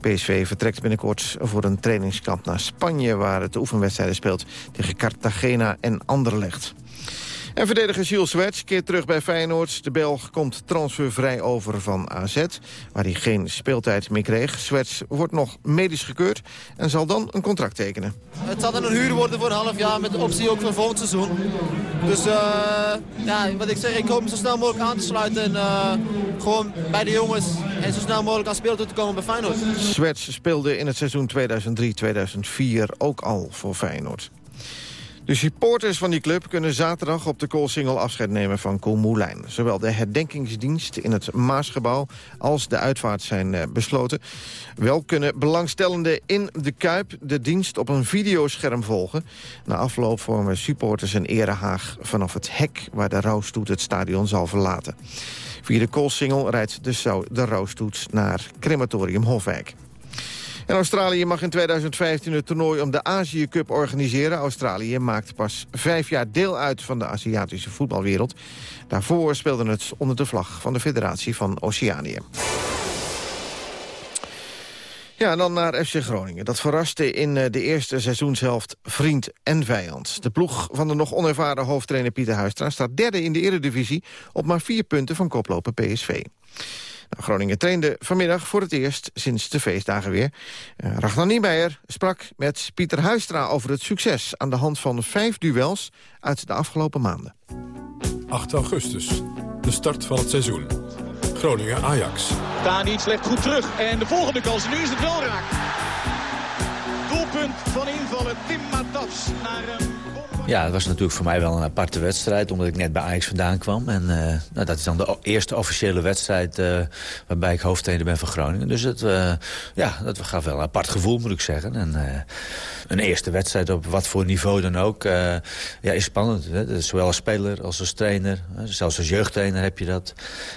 PSV vertrekt binnenkort voor een trainingskamp naar Spanje... waar het de oefenwedstrijden speelt tegen Cartagena en Anderlecht. En verdediger Gilles Swets keert terug bij Feyenoord. De Belg komt transfervrij over van AZ, waar hij geen speeltijd meer kreeg. Swets wordt nog medisch gekeurd en zal dan een contract tekenen. Het zal dan een huur worden voor een half jaar met de optie ook voor volgend seizoen. Dus uh, ja, wat ik zeg, ik hoop zo snel mogelijk aan te sluiten. En uh, gewoon bij de jongens en zo snel mogelijk aan speeltijd te komen bij Feyenoord. Swets speelde in het seizoen 2003-2004 ook al voor Feyenoord. De supporters van die club kunnen zaterdag op de Koolsingel afscheid nemen van Koen Moulijn. Zowel de herdenkingsdienst in het Maasgebouw als de uitvaart zijn eh, besloten. Wel kunnen belangstellenden in de Kuip de dienst op een videoscherm volgen. Na afloop vormen supporters een erehaag vanaf het hek waar de rouwstoet het stadion zal verlaten. Via de Koolsingel rijdt de, de rouwstoet naar crematorium Hofwijk. En Australië mag in 2015 het toernooi om de Azië Cup organiseren. Australië maakt pas vijf jaar deel uit van de Aziatische voetbalwereld. Daarvoor speelde het onder de vlag van de Federatie van Oceanië. Ja, dan naar FC Groningen. Dat verraste in eh, de eerste seizoenshelft vriend en vijand. De ploeg van de nog onervaren hoofdtrainer Pieter Huistra... staat derde in de eredivisie op maar vier punten van koploper PSV. Nou, Groningen trainde vanmiddag voor het eerst sinds de feestdagen weer. Uh, Ragnar Niemeyer sprak met Pieter Huistra over het succes... aan de hand van vijf duels uit de afgelopen maanden. 8 augustus, de start van het seizoen. Groningen-Ajax. Tadic legt goed terug. En de volgende kans, nu is het wel raak. Doelpunt van invallen Tim Matas naar een... Ja, het was natuurlijk voor mij wel een aparte wedstrijd... omdat ik net bij Ajax vandaan kwam. En uh, nou, dat is dan de eerste officiële wedstrijd... Uh, waarbij ik hoofdtrainer ben van Groningen. Dus het, uh, ja, dat gaf wel een apart gevoel, moet ik zeggen. En, een eerste wedstrijd op wat voor niveau dan ook... ja, is spannend. Hè? Zowel als speler als als trainer. Zelfs als jeugdtrainer heb je dat.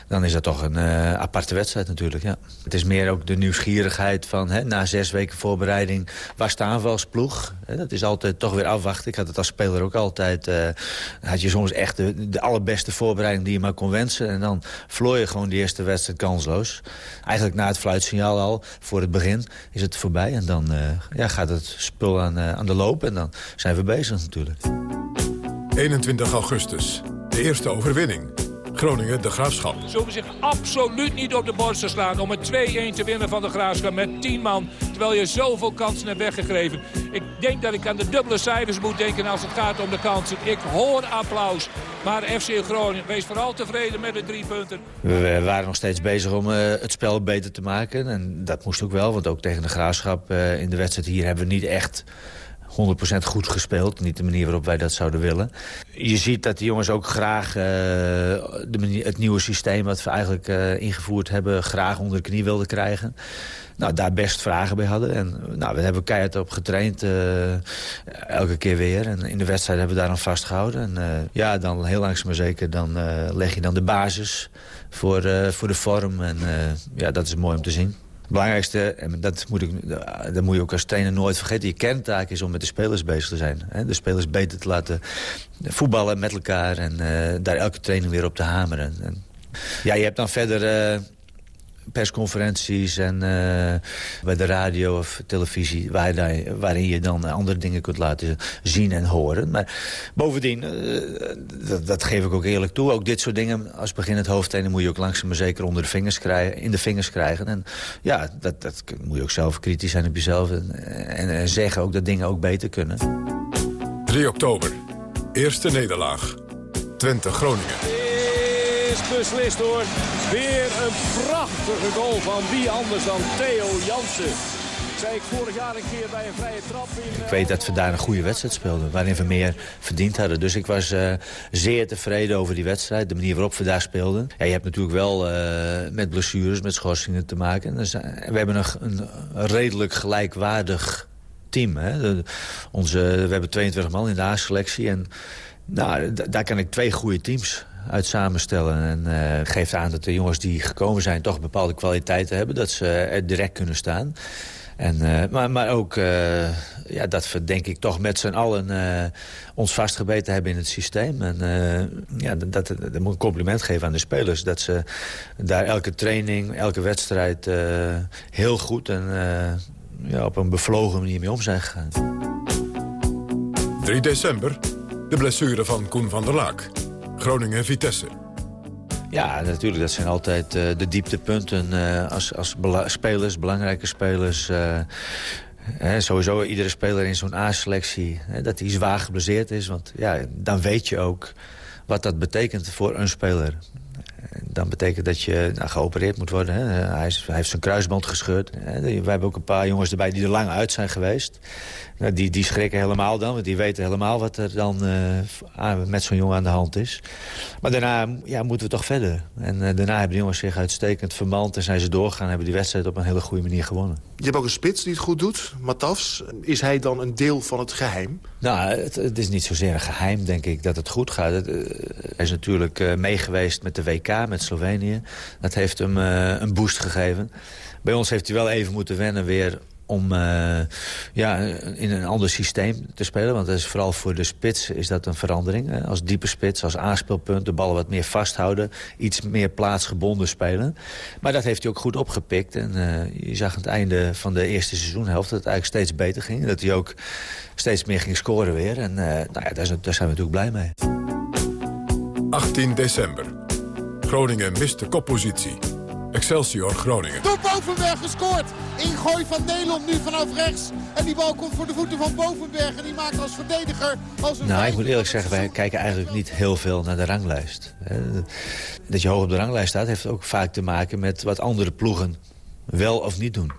Dan is dat toch een aparte wedstrijd natuurlijk, ja. Het is meer ook de nieuwsgierigheid van... Hè, na zes weken voorbereiding, waar staan we als ploeg? Dat is altijd toch weer afwachten. Ik had het als speler ook altijd. Uh, had je soms echt de, allerbeste voorbereiding die je maar kon wensen. En dan verloor je gewoon die eerste wedstrijd kansloos. Eigenlijk na het fluitsignaal al, voor het begin, is het voorbij. En dan uh, ja, gaat het spul aan, uh, aan de loop. En dan zijn we bezig natuurlijk. 21 augustus, de eerste overwinning. Groningen de Graafschap. Ze hoeven zich absoluut niet op de borst te slaan om een 2-1 te winnen van de Graafschap met 10 man. Terwijl je zoveel kansen hebt weggegeven. Ik denk dat ik aan de dubbele cijfers moet denken als het gaat om de kansen. Ik hoor applaus. Maar FC Groningen, wees vooral tevreden met de drie punten. We waren nog steeds bezig om uh, het spel beter te maken. En dat moest ook wel, want ook tegen de Graafschap uh, in de wedstrijd hier hebben we niet echt 100% goed gespeeld. Niet de manier waarop wij dat zouden willen. Je ziet dat de jongens ook graag uh, de manier, het nieuwe systeem... wat we eigenlijk uh, ingevoerd hebben, graag onder de knie wilden krijgen. Nou, daar best vragen bij hadden. En nou, we hebben keihard op getraind, uh, elke keer weer. En in de wedstrijd hebben we daar aan vastgehouden. En ja, dan heel langzaam maar zeker, dan leg je dan de basis voor, voor de vorm. En ja, dat is mooi om te zien belangrijkste, en dat moet, ik, dat moet je ook als trainer nooit vergeten... je kerntaak is om met de spelers bezig te zijn. De spelers beter te laten voetballen met elkaar... en uh, daar elke training weer op te hameren. En, ja, je hebt dan verder... Uh, persconferenties en uh, bij de radio of televisie... Waar, waarin je dan andere dingen kunt laten zien en horen. Maar bovendien, uh, dat, dat, geef ik ook eerlijk toe... ook dit soort dingen, als begin het hoofdtrainer... moet je ook langzaam maar zeker onder de vingers krijgen, in de vingers krijgen. En ja, dat, dat moet je ook zelf kritisch zijn op jezelf... en, en, en zeggen ook dat dingen ook beter kunnen. 3 oktober, eerste nederlaag. Twente Groningen is beslist hoor. Weer een prachtige goal van wie anders dan Theo Jansen. Zei ik vorig jaar een keer bij een vrije trap in... Ik weet dat we daar een goede wedstrijd speelden, waarin we meer verdiend hadden. Dus ik was uh, zeer tevreden over die wedstrijd, de manier waarop we daar speelden. Ja, je hebt natuurlijk wel uh, met blessures, met schorsingen te maken. We hebben een, een redelijk gelijkwaardig team. Hè? Onze, we hebben 22 man in de A-selectie en nou, daar kan ik twee goede teams uit samenstellen. En uh, geeft aan dat de jongens die gekomen zijn toch bepaalde kwaliteiten hebben. Dat ze er direct kunnen staan. En, uh, maar, maar ook uh, ja, dat we denk ik toch met z'n allen ons vastgebeten hebben in het systeem. En ja, dat, dat, dat, moet een compliment geven aan de spelers. Dat ze daar elke training, elke wedstrijd heel goed en ja, op een bevlogen manier mee om zijn gegaan. 3 december, de blessure van Koen van der Laak. Groningen-Vitesse. Ja, natuurlijk. Dat zijn altijd uh, de dieptepunten uh, als, als spelers, belangrijke spelers. Uh, hè, sowieso iedere speler in zo'n A-selectie, dat hij zwaar geblesseerd is. Want ja, dan weet je ook wat dat betekent voor een speler. Dan betekent dat je nou, geopereerd moet worden. Hè. Hij, is, hij, heeft zijn kruisband gescheurd. We hebben ook een paar jongens erbij die er lang uit zijn geweest. Nou, die, die schrikken helemaal dan, want die weten helemaal wat er dan uh, met zo'n jongen aan de hand is. Maar daarna ja, moeten we toch verder. En uh, daarna hebben de jongens zich uitstekend vermand en zijn ze doorgegaan... hebben die wedstrijd op een hele goede manier gewonnen. Je hebt ook een spits die het goed doet, Matafs. Is hij dan een deel van het geheim? Nou, het, is niet zozeer een geheim, denk ik, dat het goed gaat. Uh, hij is natuurlijk meegeweest met de WK, met Slovenië. Dat heeft hem een boost gegeven. Bij ons heeft hij wel even moeten wennen weer om uh, ja, in een ander systeem te spelen. Want dat is vooral voor de spits is dat een verandering. Als diepe spits, als aanspeelpunt, de ballen wat meer vasthouden. Iets meer plaatsgebonden spelen. Maar dat heeft hij ook goed opgepikt. En uh, je zag aan het einde van de eerste seizoenhelft dat het eigenlijk steeds beter ging. Dat hij ook steeds meer ging scoren weer. En uh, nou ja, daar, zijn, daar zijn we natuurlijk blij mee. 18 december. Groningen mist de koppositie. Excelsior Groningen. Door Bovenberg gescoord. Ingooi van Nelon nu vanaf rechts. En die bal komt voor de voeten van Bovenberg. En die maakt als verdediger... Als een nou, ik moet eerlijk zeggen, wij kijken eigenlijk niet heel veel naar de ranglijst. Dat je hoog op de ranglijst staat heeft ook vaak te maken met wat andere ploegen wel of niet doen.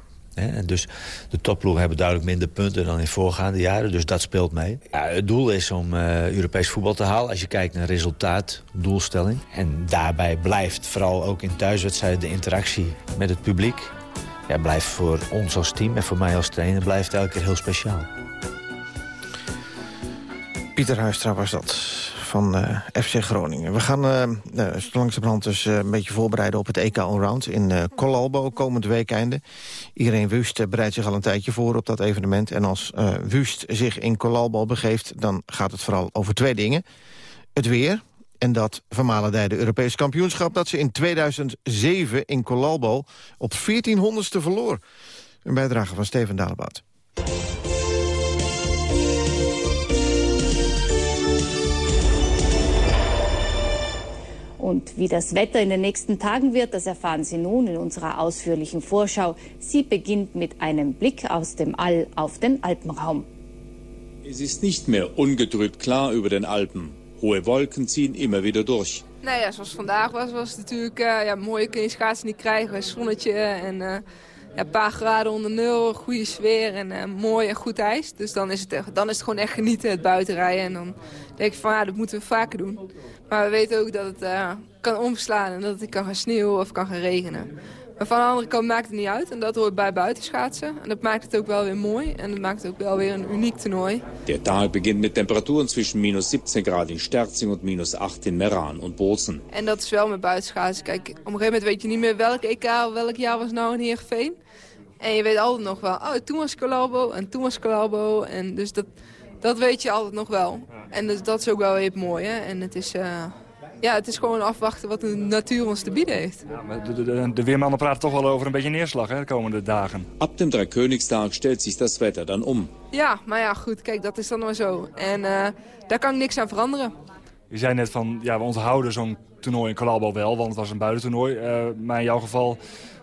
Dus de topploegen hebben duidelijk minder punten dan in voorgaande jaren. Dus dat speelt mee. Ja, het doel is om uh, Europees voetbal te halen. Als je kijkt naar resultaat, doelstelling. En daarbij blijft vooral ook in thuiswedstrijden de interactie met het publiek. Ja, blijft voor ons als team en voor mij als trainer blijft elke keer heel speciaal. Pieter Huistra was dat van eh, FC Groningen. We gaan uh, uh, brand dus een beetje voorbereiden op het EK Allround in Colalbo komend weekende. Iedereen Wust bereidt zich al een tijdje voor op dat evenement. En als Wust zich in Colalbo begeeft, dan gaat het vooral over twee dingen. Het weer en dat vermalendijde Europese kampioenschap... dat ze in 2007 in Colalbo op 1400ste verloor. Een bijdrage van Steven Dalebout. Und wie das Wetter in den nächsten Tagen wird, das erfahren Sie nun in unserer ausführlichen Vorschau. Sie beginnt mit einem Blick aus dem All auf den Alpenraum. Es ist nicht mehr ungetrübt klar über den Alpen. Hohe Wolken ziehen immer wieder durch. Nou ja, zoals vandaag was, was het natuurlijk uh, ja, mooie kun je schaatsen niet krijgen. Zonnetje en uh, ja, een paar graden onder nul, goede sfeer en uh, mooi en goed ijs. Dus dan is, het, dan is het gewoon echt genieten, het buitenrijden. En dan denk ik van ja, dat moeten we vaker doen. Maar we weten ook dat het uh, kan omslaan en dat het kan gaan sneeuwen of kan gaan regenen. Maar van de andere kant maakt het niet uit. En dat hoort bij buitenschaatsen. En dat maakt het ook wel weer mooi. En dat maakt het ook wel weer een uniek toernooi. Der Tag begint met temperaturen tussen minus 17 graden in Sterzing en minus 8 in Meran en Bozen. En dat is wel met buitenschaatsen. Kijk, op een gegeven moment weet je niet meer welk EK of welk jaar was nou in Heerenveen. En je weet altijd nog wel, oh, toen was Colombo en toen was Colombo. En dus dat, dat weet je altijd nog wel. En dus, dat is ook wel weer mooi. Hè? En het is, uh, ja, het is gewoon afwachten wat de natuur ons te bieden heeft. Ja, maar de, de, de, weermannen praten toch wel over een beetje neerslag hè, de komende dagen. Ab dem Dreikönigsdag stelt zich dat wetter dan om. Ja, maar ja, goed, kijk, dat is dan maar zo. En uh, daar kan ik niks aan veranderen. Je zei net van, ja, we onthouden zo'n toernooi in Colalbo wel, want het was een buitentoernooi. Uh, maar in jouw geval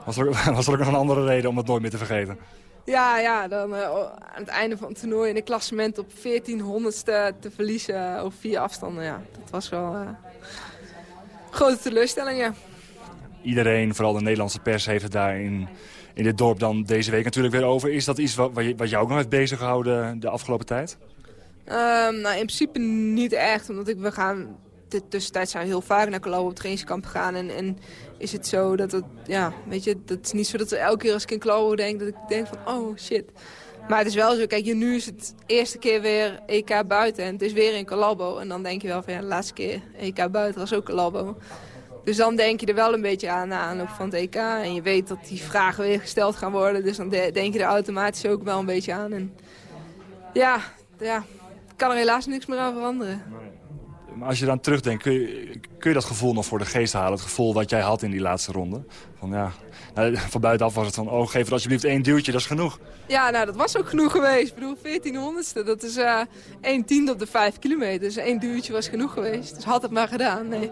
was er, was er ook nog een andere reden om het nooit meer te vergeten. Ja, ja dan uh, aan het einde van het toernooi in een klassement op 1400ste te verliezen over vier afstanden. Ja, dat was wel uh, grote teleurstelling, ja. Iedereen, vooral de Nederlandse pers, heeft het daar in, in dit dorp dan deze week natuurlijk weer over. Is dat iets wat, wat jou ook nog heeft bezig gehouden de afgelopen tijd? Um, nou, in principe niet echt, omdat ik, we gaan de tussentijd zijn we heel vaak naar Colombo op trainingskamp gegaan. En, en is het zo dat het, ja, weet je, dat is niet zo dat we elke keer als ik in Colombo denk, dat ik denk van, oh shit. Maar het is wel zo, kijk, nu is het eerste keer weer EK buiten en het is weer in Colombo. En dan denk je wel van, ja, de laatste keer EK buiten was ook Colombo. Dus dan denk je er wel een beetje aan na aanloop van het EK. En je weet dat die vragen weer gesteld gaan worden. Dus dan denk je er automatisch ook wel een beetje aan. En ja, ja, kan er helaas niks meer aan veranderen. Maar als je dan terugdenkt, kun je, kun je dat gevoel nog voor de geest halen? Het gevoel wat jij had in die laatste ronde? Van, ja, nou, van buitenaf was het van, oh, geef er alsjeblieft één duwtje, dat is genoeg. Ja, nou, dat was ook genoeg geweest. Ik bedoel, 1400ste, dat is uh, 1 tiende op de 5 kilometer. Dus één duwtje was genoeg geweest. Dus had het maar gedaan, nee.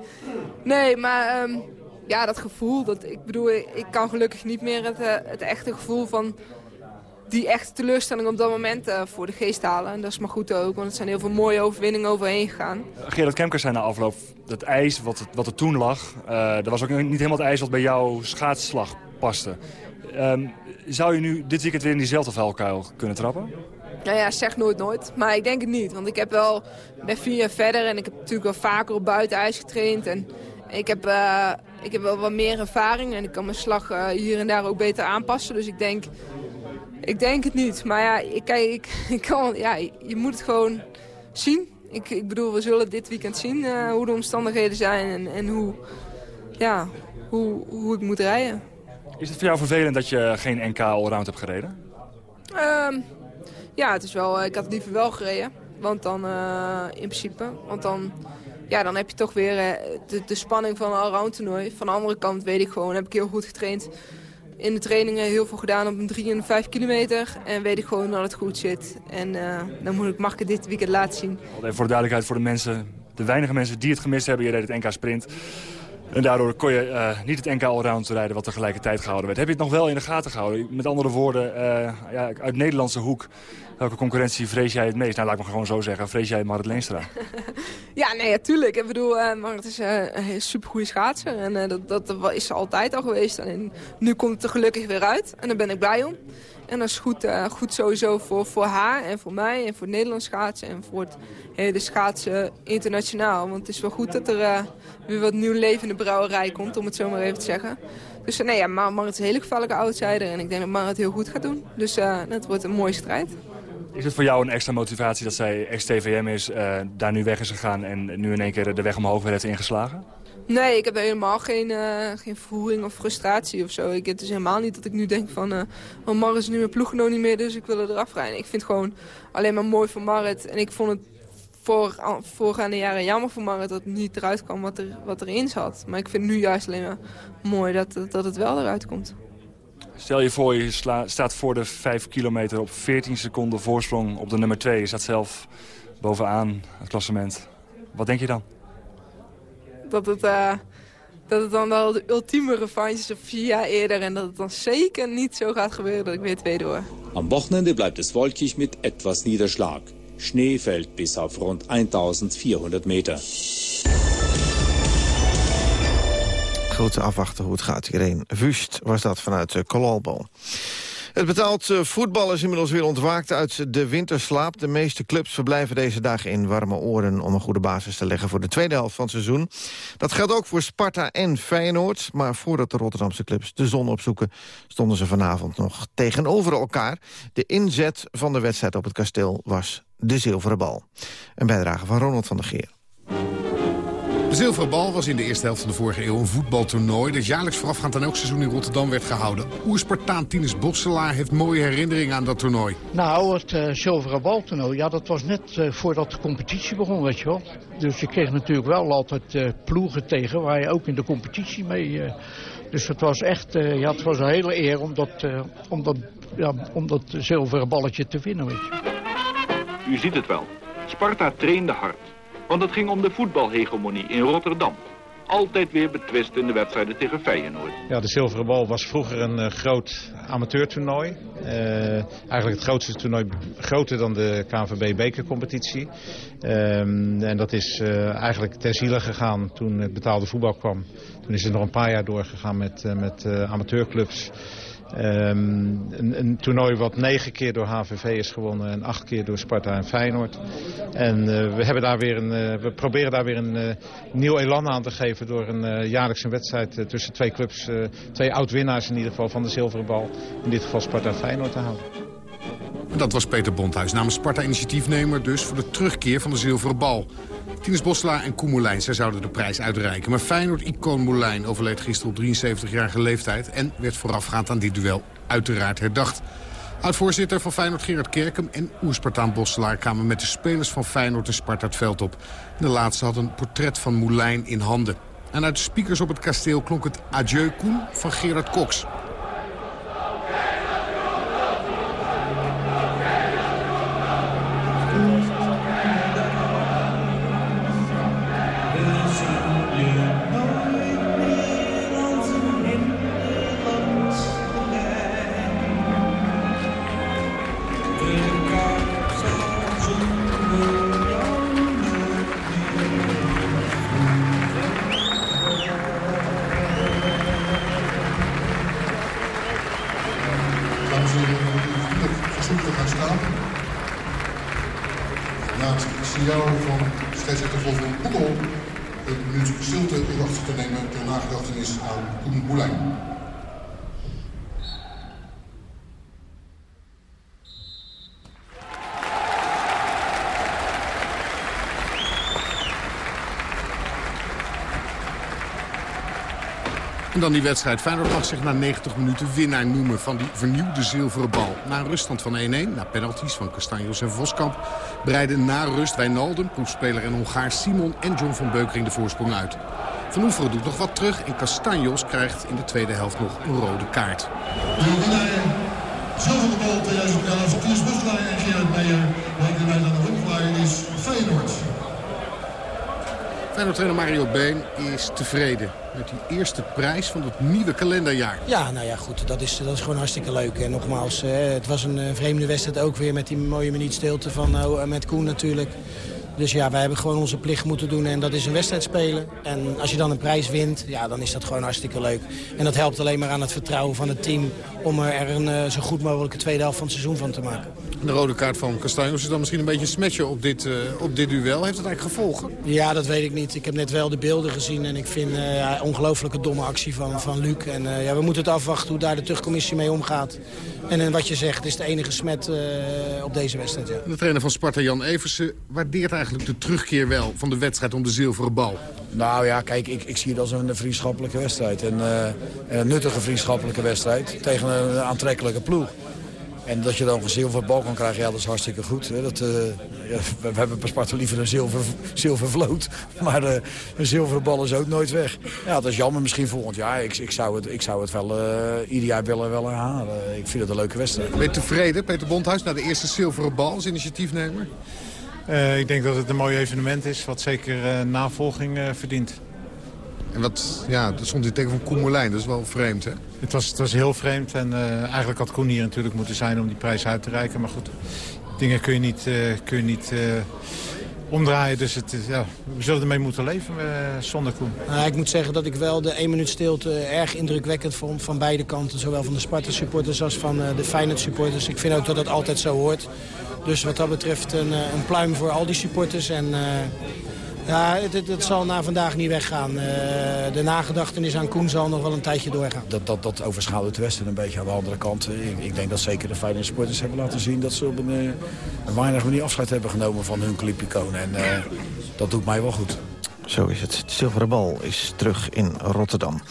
Nee, maar um, ja, dat gevoel, dat, ik bedoel, ik kan gelukkig niet meer het, uh, het echte gevoel van die echte teleurstelling op dat moment uh, voor de geest halen. En dat is maar goed ook, want het zijn heel veel mooie overwinningen overheen gegaan. Gerard Kemkers zei na afloop, dat ijs wat, het, wat er toen lag... Uh, dat was ook niet helemaal het ijs wat bij jouw schaatsslag paste. Um, zou je nu dit weekend weer in diezelfde vuilkuil kunnen trappen? Nou ja, zeg nooit nooit. Maar ik denk het niet. Want ik heb wel, ben vier jaar verder en ik heb natuurlijk wel vaker op buitenijs getraind. En ik heb, uh, ik heb wel wat meer ervaring en ik kan mijn slag uh, hier en daar ook beter aanpassen. Dus ik denk, ik denk het niet. Maar ja, ik, kijk, ik, ik kan, ja, je moet het gewoon zien. Ik, ik bedoel, we zullen dit weekend zien uh, hoe de omstandigheden zijn en, en hoe, ja, hoe, hoe ik moet rijden. Is het voor jou vervelend dat je geen NK allround hebt gereden? Um, ja, het is wel, ik had het liever wel gereden. Want dan, uh, in principe, want dan, ja, dan heb je toch weer uh, de, de, spanning van een allround toernooi. Van de andere kant weet ik gewoon, heb ik heel goed getraind. In de trainingen heel veel gedaan op een 3 en 5 kilometer. En weet ik gewoon dat het goed zit. En uh, dan moet ik, het dit weekend laten zien. Even voor de duidelijkheid voor de mensen, de weinige mensen die het gemist hebben. Je reed het NK Sprint. En daardoor kon je uh, niet het NK Allround rijden wat tegelijkertijd gehouden werd. Heb je het nog wel in de gaten gehouden? Met andere woorden, uh, ja, uit Nederlandse hoek, welke concurrentie vrees jij het meest? Nou, laat ik me gewoon zo zeggen. Vrees jij Marit Leenstra? ja, nee, natuurlijk. Ik bedoel, uh, Marit is een supergoeie schaatser. En dat, dat is ze altijd al geweest. En nu komt het er gelukkig weer uit. En daar ben ik blij om. En dat is goed, uh, goed sowieso voor, voor haar en voor mij en voor Nederlands schaatsen en voor het hele schaatsen internationaal. Want het is wel goed dat er uh, weer wat nieuw leven in de brouwerij komt, om het zo maar even te zeggen. Dus uh, nee, ja, Mar Marit is een hele gevaarlijke outsider en ik denk dat Marit heel goed gaat doen. Dus het wordt een mooie strijd. Is het voor jou een extra motivatie dat zij ex-TVM is, daar nu weg is gegaan en nu in één keer de weg omhoog weer heeft ingeslagen? Nee, ik heb helemaal geen, uh, geen of frustratie of zo. Ik, het is helemaal niet dat ik nu denk van... Uh, oh, Marit is nu mijn ploeggenoot niet meer, dus ik wil er eraf rijden. Ik vind het gewoon alleen maar mooi voor Marit. En ik vond het voor, voorgaande jaren jammer voor Marit dat het niet eruit kwam wat, er, wat erin zat. Maar ik vind nu juist alleen maar mooi dat, dat het wel eruit komt. Stel je voor, je staat voor de 5 kilometer op 14 seconden voorsprong op de nummer 2. Je staat zelf bovenaan het klassement. Wat denk je dan? Dat het, uh, dat het dan wel de ultieme revanche is op vier jaar eerder. En dat het dan zeker niet zo gaat gebeuren dat ik weer twee door. Am Wochenende bleibt es wolkig mit etwas Niederschlag. Schnee fällt bis auf rund 1400 Meter. Goed afwachten hoe het gaat. Iedereen Wust was dat vanuit Colalbo. Het betaald eh, voetbal is inmiddels weer ontwaakt uit de winterslaap. De meeste clubs verblijven deze dagen in warme oren... om een goede basis te leggen voor de tweede helft van het seizoen. Dat geldt ook voor Sparta en Feyenoord. Maar voordat de Rotterdamse clubs de zon opzoeken... stonden ze vanavond nog tegenover elkaar. De inzet van de wedstrijd op het kasteel was de zilveren bal. Een bijdrage van Ronald van der Geer. De zilveren bal was in de eerste helft van de vorige eeuw een voetbaltoernooi... dat jaarlijks voorafgaand aan elk seizoen in Rotterdam werd gehouden. Oerspartaan Tinus Bosselaar heeft mooie herinneringen aan dat toernooi. Nou, het uh, zilveren baltoernooi, ja, dat was net uh, voordat de competitie begon, weet je wel. Dus je kreeg natuurlijk wel altijd uh, ploegen tegen waar je ook in de competitie mee... dus het was echt, ja, het was een hele eer om dat, om dat, ja, om dat zilveren balletje te winnen, weet je. U ziet het wel. Sparta trainde hard. Want het ging om de voetbalhegemonie in Rotterdam. Altijd weer betwist in de wedstrijden tegen Feyenoord. Ja, de Zilveren Bal was vroeger een uh, groot amateurtoernooi. Uh, eigenlijk het grootste toernooi, groter dan de KNVB bekercompetitie. Um, en dat is uh, eigenlijk ter ziele gegaan toen het betaalde voetbal kwam. Toen is het nog een paar jaar doorgegaan met, met amateurclubs. Um, een, een, toernooi wat negen keer door HVV is gewonnen en acht keer door Sparta en Feyenoord. En uh, we, hebben daar weer een, uh, we proberen daar weer een uh, nieuw elan aan te geven door een jaarlijkse wedstrijd tussen twee clubs, twee oud-winnaars in ieder geval van de zilveren bal. In dit geval Sparta en Feyenoord te houden. Dat was Peter Bondhuis namens Sparta initiatiefnemer dus voor de terugkeer van de zilveren bal. Tinus Bosselaar en Koen Moulijn, zij zouden de prijs uitreiken. Maar Feyenoord-icoon Moulijn overleed gisteren op 73-jarige leeftijd... en werd voorafgaand aan dit duel uiteraard herdacht. Oud-voorzitter van Feyenoord Gerard Kerkem en Oerspartaan Bosselaar... kwamen met de spelers van Feyenoord en Sparta het veld op. De laatste had een portret van Moulijn in handen. En uit de speakers op het kasteel klonk het adieu Koen van Gerard Cox. Dan die wedstrijd. Feyenoord mag zich na 90 minuten winnaar noemen van die vernieuwde zilveren bal. Na een ruststand van 1-1, na penalties van Castanjos en Voskamp... breiden na rust Wijnaldum, proefspeler en Hongaar Simon en John van Beukering de voorsprong uit. Van Oeferen doet nog wat terug en Castanjos krijgt in de tweede helft nog een rode kaart. Zilveren bal 2011, Thies Buslaar en Gerard Meijer. De is Feyenoord. Feyenoord-trainer Mario Been is tevreden met die eerste prijs van het nieuwe kalenderjaar. Ja, nou ja, goed. Dat is, dat is gewoon hartstikke leuk. En nogmaals, eh, het was een eh, vreemde wedstrijd ook weer met die mooie minuut stilte van uh, met Koen natuurlijk. Dus ja, wij hebben gewoon onze plicht moeten doen en dat is een wedstrijd spelen. En als je dan een prijs wint, ja, dan is dat gewoon hartstikke leuk. En dat helpt alleen maar aan het vertrouwen van het team... om er een zo goed mogelijke tweede helft van het seizoen van te maken. De rode kaart van Castanjos is dan misschien een beetje een smetje op dit, uh, op dit duel. Heeft het eigenlijk gevolgen? Ja, dat weet ik niet. Ik heb net wel de beelden gezien en ik vind uh, ja, ongelooflijke domme actie van, van Luc. En ja, we moeten het afwachten hoe daar de terugcommissie mee omgaat. En, en wat je zegt, het is de enige smet op deze wedstrijd. Ja. De trainer van Sparta, Jan Eversen, waardeert eigenlijk de terugkeer wel van de wedstrijd om de zilveren bal? Nou ja, kijk, ik, ik zie het als een vriendschappelijke wedstrijd. En, uh, een nuttige vriendschappelijke wedstrijd tegen een aantrekkelijke ploeg. En dat je dan een zilveren bal kan krijgen, ja, dat is hartstikke goed. Hè. Dat, uh, ja, we, we, hebben bij Sparta liever een zilver, zilvervloot. Maar uh, een zilveren bal is ook nooit weg. Ja, dat is jammer misschien volgend jaar. Ik, ik, zou, het, ik zou het wel uh, ieder jaar willen, willen herhalen. Ik vind het een leuke wedstrijd. Ben je tevreden, Peter Bondhuis, na de eerste zilveren bal als initiatiefnemer? Uh, ik denk dat het een mooi evenement is, wat zeker uh, navolging uh, verdient. En wat, ja, dat stond hier tegen van Koen Molijn, dat is wel vreemd, hè? Het was, het was heel vreemd en eigenlijk had Koen hier natuurlijk moeten zijn om die prijs uit te reiken. Maar goed, dingen kun je niet, kun je niet omdraaien, dus het, ja, we zullen ermee moeten leven zonder Koen. Nou, ik moet zeggen dat ik wel de 1 minuut stilte erg indrukwekkend vond van beide kanten. Zowel van de Sparta supporters als van de Feyenoord supporters. Ik vind ook dat dat altijd zo hoort. Dus wat dat betreft een, een pluim voor al die supporters. En uh, ja, het, het, zal na vandaag niet weggaan. Uh, de nagedachtenis aan Koen zal nog wel een tijdje doorgaan. Dat, dat, dat overschaduwt Westen een beetje aan de andere kant. Ik, denk dat zeker de Feyenoord supporters hebben laten zien... dat ze op een, uh, een weinig manier afscheid hebben genomen van hun clipicoon. En dat doet mij wel goed. Zo is het. Zilveren bal is terug in Rotterdam.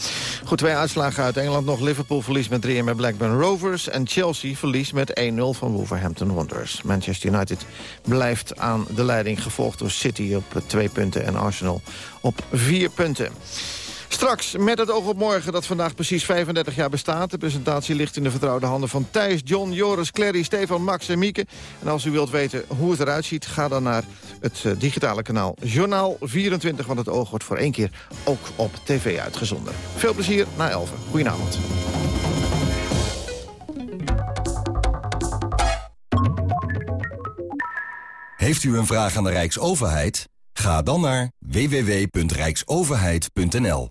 Goed, twee uitslagen uit Engeland nog. Liverpool verliest met 3 met Blackburn Rovers. En Chelsea verliest met 1-0 van Wolverhampton Wanderers. Manchester United blijft aan de leiding. Gevolgd door City op twee punten en Arsenal op vier punten. Straks met het oog op morgen dat vandaag precies 35 jaar bestaat. De presentatie ligt in de vertrouwde handen van Thijs, John, Joris, Clary, Stefan, Max en Mieke. En als u wilt weten hoe het eruit ziet, ga dan naar het uh, digitale kanaal Journaal 24. Want het oog wordt voor één keer ook op tv uitgezonden. Veel plezier na 11. Goedenavond. Heeft u een vraag aan de Rijksoverheid? Ga dan naar www.rijksoverheid.nl.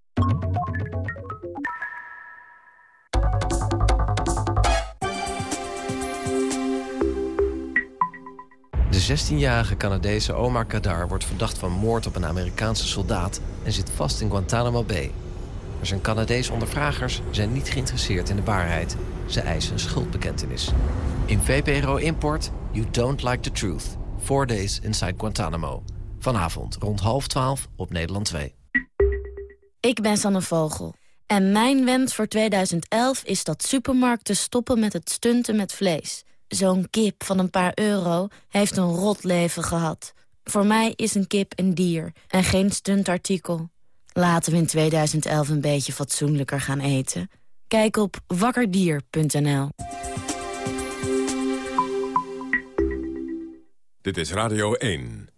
De 16-jarige Canadese Omar Kadar wordt verdacht van moord op een Amerikaanse soldaat... en zit vast in Guantanamo Bay. Maar zijn Canadese ondervragers zijn niet geïnteresseerd in de waarheid. Ze eisen een schuldbekentenis. In VPRO Import, You Don't Like the Truth. Four Days Inside Guantanamo. Vanavond rond half twaalf op Nederland 2. Ik ben Sanne Vogel. En mijn wens voor 2011 is dat supermarkten stoppen met het stunten met vlees... Zo'n kip van een paar euro heeft een rot leven gehad. Voor mij is een kip een dier en geen stuntartikel. Laten we in 2011 een beetje fatsoenlijker gaan eten. Kijk op wakkerdier.nl. Dit is Radio 1.